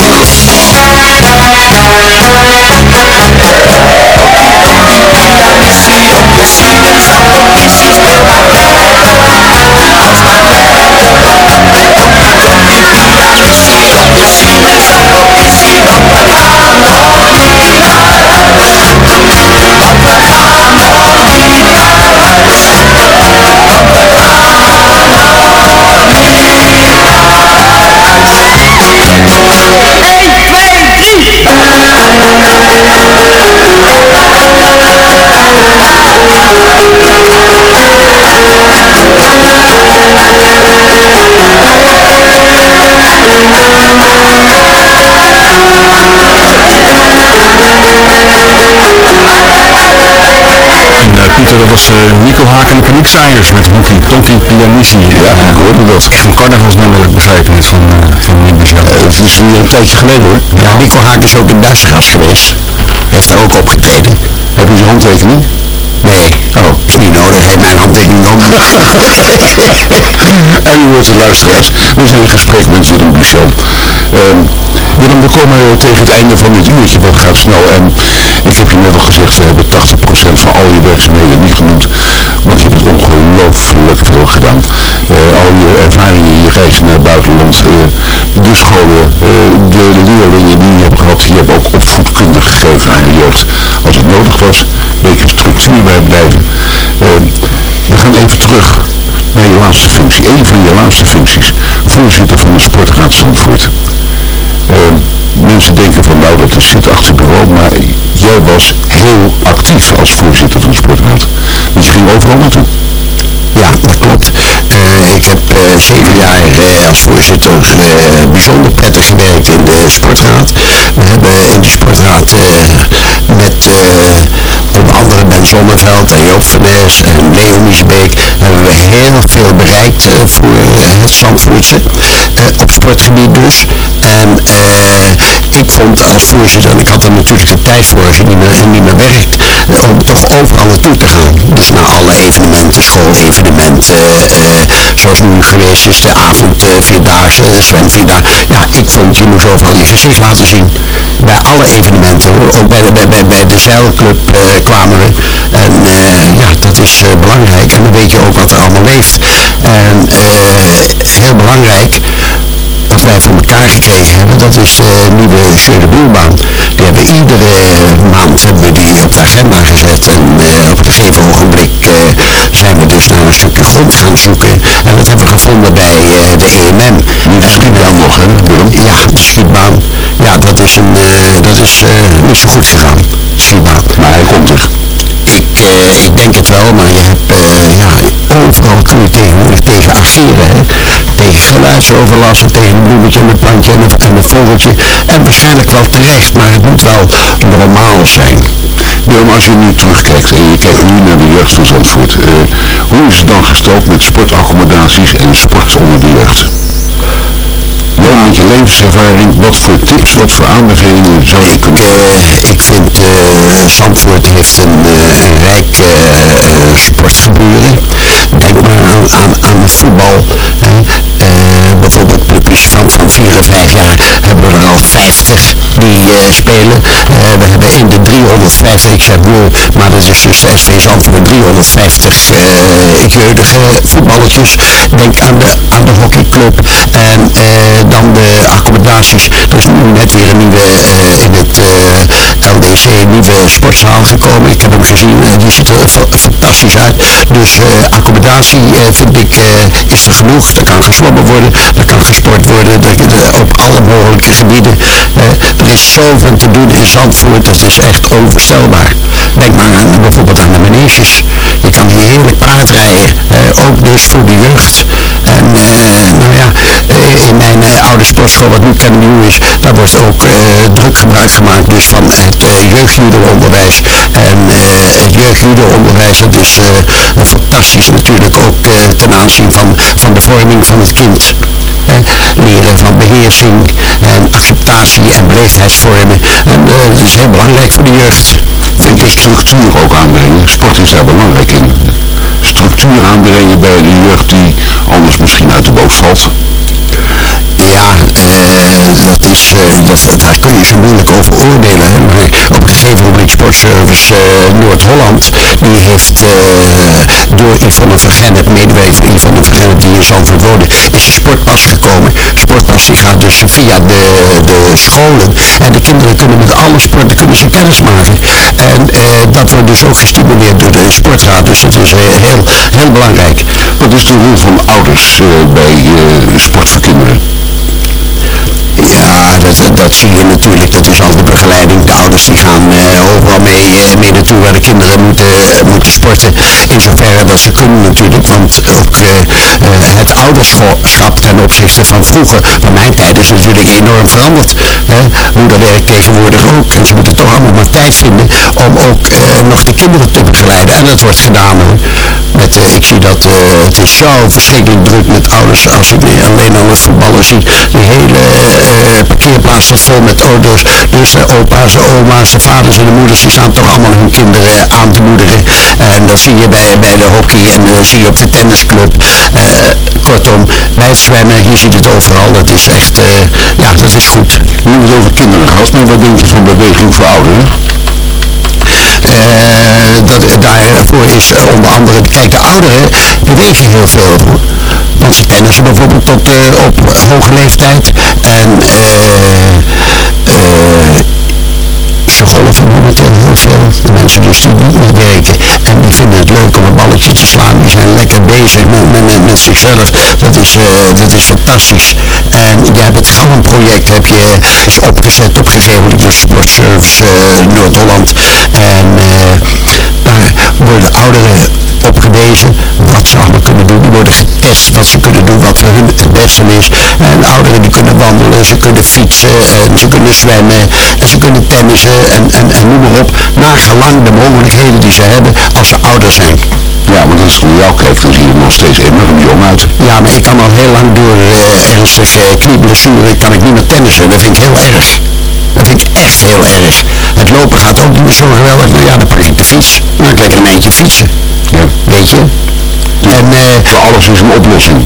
was eh, Nico Haak en de Paniekzaaiers met Honky Tonky Pianissie. Ja, ik hoorde dat. Echt een carnavalsnummer, ik begreep net van, uh, van Nick. Het is weer een tijdje geleden hoor. Ja, Nico Haak is ook in Duitsland geweest. Heeft daar ook opgetreden. Heb je zijn handtekening? Nee, oh, is niet nodig. Geef mijn handtekening om. En u hoort de luisteraars. We zijn in gesprek met Willem Buchon. Ehm Willem, we komen tegen het einde van dit uurtje, dat gaat snel. En ik heb je net al gezegd, we hebben 80% van al je werkzaamheden niet genoemd. Want je hebt ongelooflijk veel gedaan. Eh, al je ervaringen, je reizen naar het buitenland, eh, de scholen, eh, de leerlingen die je hebt gehad. Je hebt ook opvoedkunde gegeven aan je jeugd. Als het nodig was, een beetje structuur bij blijven. Ehm, we gaan even terug naar je laatste functie. Een van je laatste functies. Voorzitter van de Sportraad Zandvoort. Uh, mensen denken van nou dat is zit achter bureau, maar jij was heel actief als voorzitter van de Sportraad. Want je ging overal naartoe. Ja, dat klopt. Eh, ik heb uh, zeven jaar uh, als voorzitter bijzonder prettig gewerkt in de sportraad. We hebben in de sportraad met Ben Zonneveld en Joop van Nes en Leo Miesbeek hebben we heel veel bereikt voor het Zandvoortse. op sportgebied dus. En ik vond als voorzitter, en ik had er natuurlijk de tijd voor als je niet meer, niet meer werkt, om toch overal naartoe te gaan. Dus naar alle evenementen, schoolevenementen, zoals nu geweest is de avond vierdaagse, de zwemvierdaagse. Ja, ik vond je moest overal je gezicht laten zien. Bij alle evenementen ook bij de, bij, bij de zeilclub kwamen we. En ja, dat is belangrijk en dan weet je ook wat er allemaal leeft. En heel belangrijk, wat wij voor elkaar gekregen hebben, dat is Jeu de Boelbaan. Die hebben iedere maand hebben we die op de agenda gezet en uh, op een gegeven ogenblik zijn we dus naar een stukje grond gaan zoeken en dat hebben we gevonden bij de EMM. De schietbaan nog, hè? Ja, de schietbaan. Ja, dat is, een, dat is niet zo goed gegaan, schietbaan. Maar hij komt er. Ik, ik denk het wel, maar je hebt, ja, overal kun je tegenwoordig tegen ageren, hè. Tegen geluidsoverlast, tegen een bloemetje en een plantje en een, en een vogeltje. En waarschijnlijk wel terecht, maar het moet wel normaal zijn. Willem, als je nu terugkijkt en je kijkt nu naar de jeugd van Zandvoort, hoe is het dan gesteld met sportaccommodaties en sport onder de jeugd? Jij met je levenservaring, wat voor tips, wat voor aanbevelingen zou je kunnen uh, Ik vind uh, Zandvoort heeft een, uh, een rijk sportgebeuren. Denk maar aan, aan, aan het voetbal. bijvoorbeeld clubjes van, van 4 en 5 jaar hebben we er al 50 die spelen. we hebben in de 350, ik zeg woe, maar dat is dus SV Zandvoort 350 jeugdige voetballetjes. Denk aan de, aan de hockeyclub en dan de accommodaties. Er is nu net weer een nieuwe in het LDC, nieuwe sportzaal gekomen. Ik heb hem gezien, die ziet er fantastisch uit. Dus accommodatie vind ik is er genoeg. Er kan gezwommen worden, er kan gesport worden, op alle mogelijke gebieden. Er is zoveel te doen in Zandvoort, dat is echt onvoorstelbaar. Denk maar aan, bijvoorbeeld aan de maneges. Je kan hier heerlijk paardrijden, ook dus voor de jeugd. En nou ja, in mijn oude sportschool, wat nu Kennemew is, daar wordt ook druk gebruik gemaakt dus van het jeugdjudo-onderwijs. En het jeugdjudo-onderwijs, dat is fantastisch natuurlijk ook ten aanzien van, van de vorming van het kind. Leren van beheersing en acceptatie en beleefdheidsvormen. En dat is heel belangrijk voor de jeugd. Vind je structuur ook aanbrengen? Sport is daar belangrijk in. Structuur aanbrengen bij de jeugd die anders misschien uit de boot valt. Ja, dat is, dat, daar kun je zo moeilijk over oordelen. Maar op een gegeven moment Sportservice Noord-Holland, die heeft door Yvonne van Gennep, medewerker Yvonne van Gennep die in Zandvoort woonde, is de sportpas gekomen. Sportpas die gaat dus via de, de scholen en de kinderen kunnen met alle sporten kunnen ze kennis maken. En dat wordt dus ook gestimuleerd door de sportraad, dus dat is heel, heel belangrijk. Wat is de rol van ouders bij sport voor Ja, dat, dat zie je natuurlijk. Dat is al de begeleiding. De ouders die gaan uh, overal mee, uh, mee naartoe waar de kinderen moeten, uh, moeten sporten. In zoverre dat ze kunnen natuurlijk. Want ook het ouderschap ten opzichte van vroeger, van mijn tijd, is natuurlijk enorm veranderd. Hè? Moeder werkt tegenwoordig ook. En ze moeten toch allemaal maar tijd vinden om ook nog de kinderen te begeleiden. En dat wordt gedaan hoor. Eh, ik zie dat eh, het is zo verschrikkelijk druk met ouders als ik alleen al het voetballen zie. De hele eh, parkeerplaats staat vol met auto's. Dus de opa's, de oma's, de vaders en de moeders die staan toch allemaal hun kinderen aan te moedigen. En dat zie je bij, bij de hockey en dat zie je op de tennisclub. kortom, bij het zwemmen, je ziet het overal. Dat is echt, ja, dat is goed. Nu we over kinderen gehad, maar wat denk je van beweging voor ouderen? Dat, daarvoor is onder andere, kijk de ouderen bewegen heel veel. Want ze tennissen bijvoorbeeld tot op hoge leeftijd. En ze golven momenteel heel veel. De mensen dus die niet werken. En die vinden het leuk om een balletje te slaan. Die zijn lekker bezig met, met, met zichzelf. Dat is, dat is fantastisch. En jij hebt het Gallen-project heb je is opgezet op gegeven moment door Sportservice Noord-Holland. En worden ouderen op gewezen wat ze allemaal kunnen doen. Die worden getest wat ze kunnen doen, wat voor hun het beste is. En ouderen die kunnen wandelen, ze kunnen fietsen, en ze kunnen zwemmen, en ze kunnen tennissen en, en, en noem maar op. Naar gelang de mogelijkheden die ze hebben als ze ouder zijn. Ja, want als ik naar jou kijk, dan zie je er nog steeds enorm jong uit. Ja, maar ik kan al heel lang door uh, ernstige knieblessure, kan ik niet meer tennissen. Dat vind ik heel erg. Dat vind ik echt heel erg. Het lopen gaat ook niet meer zo geweldig. Nou ja, dan pak ik de fiets. Dan kan ik een eindje fietsen. Ja. Weet je? En uh, voor alles is een oplossing.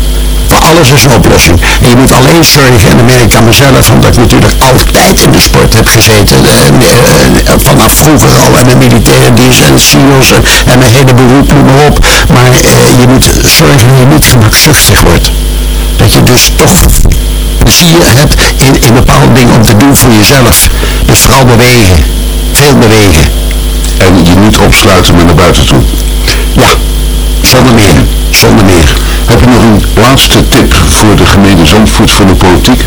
Voor alles is een oplossing. En je moet alleen zorgen, en dan merk ik aan mezelf, omdat ik natuurlijk altijd in de sport heb gezeten. Uh, vanaf vroeger al en de militaire dienst en en, en mijn hele beroep, noem maar op. Maar je moet zorgen dat je niet gemakzuchtig wordt. Dat je dus toch plezier hebt in, in bepaalde dingen om te doen voor jezelf. Dus vooral bewegen. Veel bewegen. En je niet opsluiten met naar buiten toe. Ja, zonder meer. Zonder meer. Heb je nog een laatste tip voor de gemeente Zandvoort voor de politiek?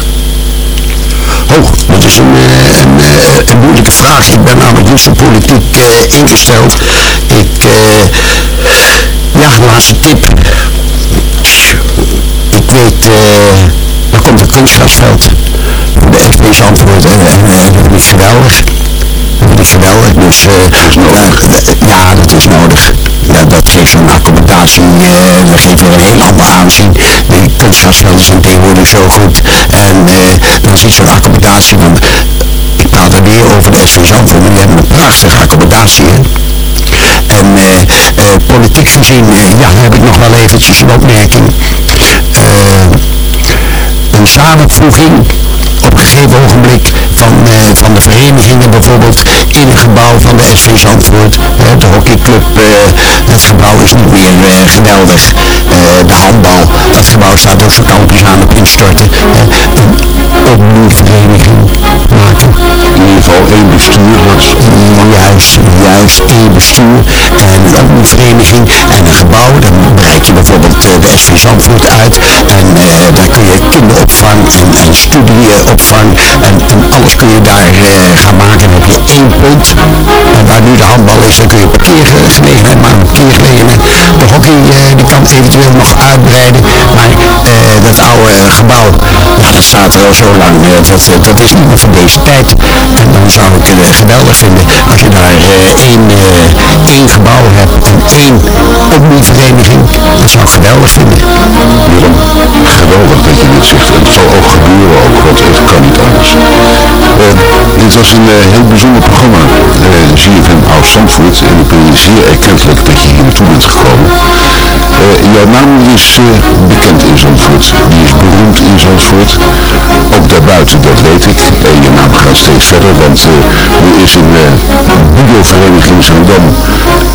Oh, dat is een, een, een, moeilijke vraag. Ik ben namelijk niet zo politiek uh, ingesteld. Ik, uh, ja, laatste tip. Ik weet, uh, er komt een kunstgrasveld. De SV Zandvoort en, en, en dat is geweldig. Dat is geweldig, dus ja, dat is nodig ja, dat geeft zo'n accommodatie, uh, dat geeft weer een heel ander aanzien. De kunstgrasvelden zijn tegenwoordig zo goed. En uh, dan ziet zo'n accommodatie dan, ik praat er weer over de SV Zandvoort, maar die hebben een prachtige accommodatie. Hè? En politiek gezien, ja, heb ik nog wel eventjes een opmerking. Samenvoeging op een gegeven ogenblik van, uh, van de verenigingen bijvoorbeeld in het gebouw van de SV Zandvoort. Uh, de hockeyclub, uh, het gebouw is niet meer geweldig. de handbal, dat gebouw staat ook zo kampjes aan op instorten. een opnieuwvereniging maken. In ieder geval één bestuur. Juist, juist één bestuur en een opnieuwvereniging en een gebouw. Dan bereik je bijvoorbeeld de SV Zandvoort uit en daar kun je kinderopvang en, en studieopvang en, alles kun je daar uh, gaan maken. Dan heb je één punt. Waar nu de handbal is, dan kun je parkeergelegenheid maken, parkeergelegenheid. De hockey uh, die kan eventueel nog uitbreiden. Maar uh, dat oude gebouw, ja, dat al zo lang. dat, dat is niet meer van deze tijd. En dan zou ik het geweldig vinden als je daar één, één gebouw hebt en één opnieuwvereniging. Dat zou ik geweldig vinden. Willem, geweldig dat je dit zegt. En het zal ook gebeuren ook, want het kan niet anders. Dit was een uh, heel bijzonder programma, ZFM Oud Zandvoort. En ik ben zeer erkentelijk dat je hier naartoe bent gekomen. jouw naam is bekend in Zandvoort. Die is beroemd in Zandvoort. Ook daarbuiten, dat weet ik. Je naam gaat steeds verder, want er is een budo-vereniging Zandam,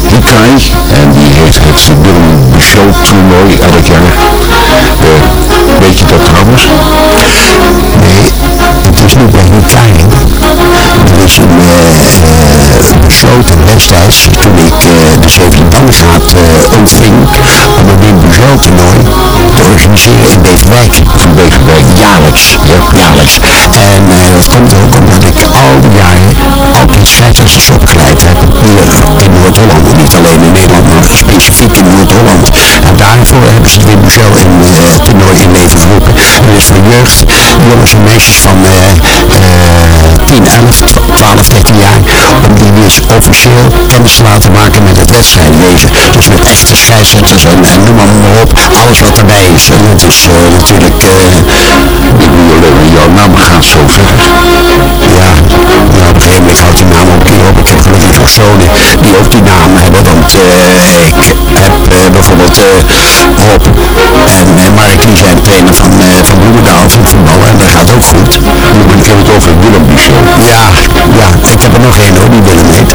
Hikai. En die heeft het Willem Bichot toernooi elk jaar. weet je dat trouwens? Nee, het is niet bij klein. Er is een uh, besloten destijds, toen ik uh, de zevende Damsraad uh, ontving, om een Wim Buzel toernooi te organiseren in Beverwijk. Van Beverwijk jaarlijks. Ja, jaarlijks. En dat komt ook omdat ik al die jaren altijd scheidsrechters opgeleid heb hier in Noord-Holland. Niet alleen in Nederland, maar specifiek in Noord-Holland. En daarvoor hebben ze het Wim Buzel in het toernooi in leven geroepen. En dus voor jeugd, jongens en meisjes van uh, uh, 10, 11, 12, 13 jaar, om die eens officieel kennis te laten maken met het wedstrijdleven. Dus met echte scheidsrechters en, en noem maar, op, alles wat erbij is. En is uh, natuurlijk... Uh, ik alleen jouw naam gaat zo ver. Ja, op een gegeven moment houdt die naam ook niet op. Ik heb gelukkig nog zonen die ook die naam hebben, want ik heb bijvoorbeeld Rob en, Mark, die zijn trainer van, van Bloemendaal van voetbal en dat gaat ook goed. Ik heb het over Willem Michel. Ja, ja, ik heb er nog één hoor, die Willem heet.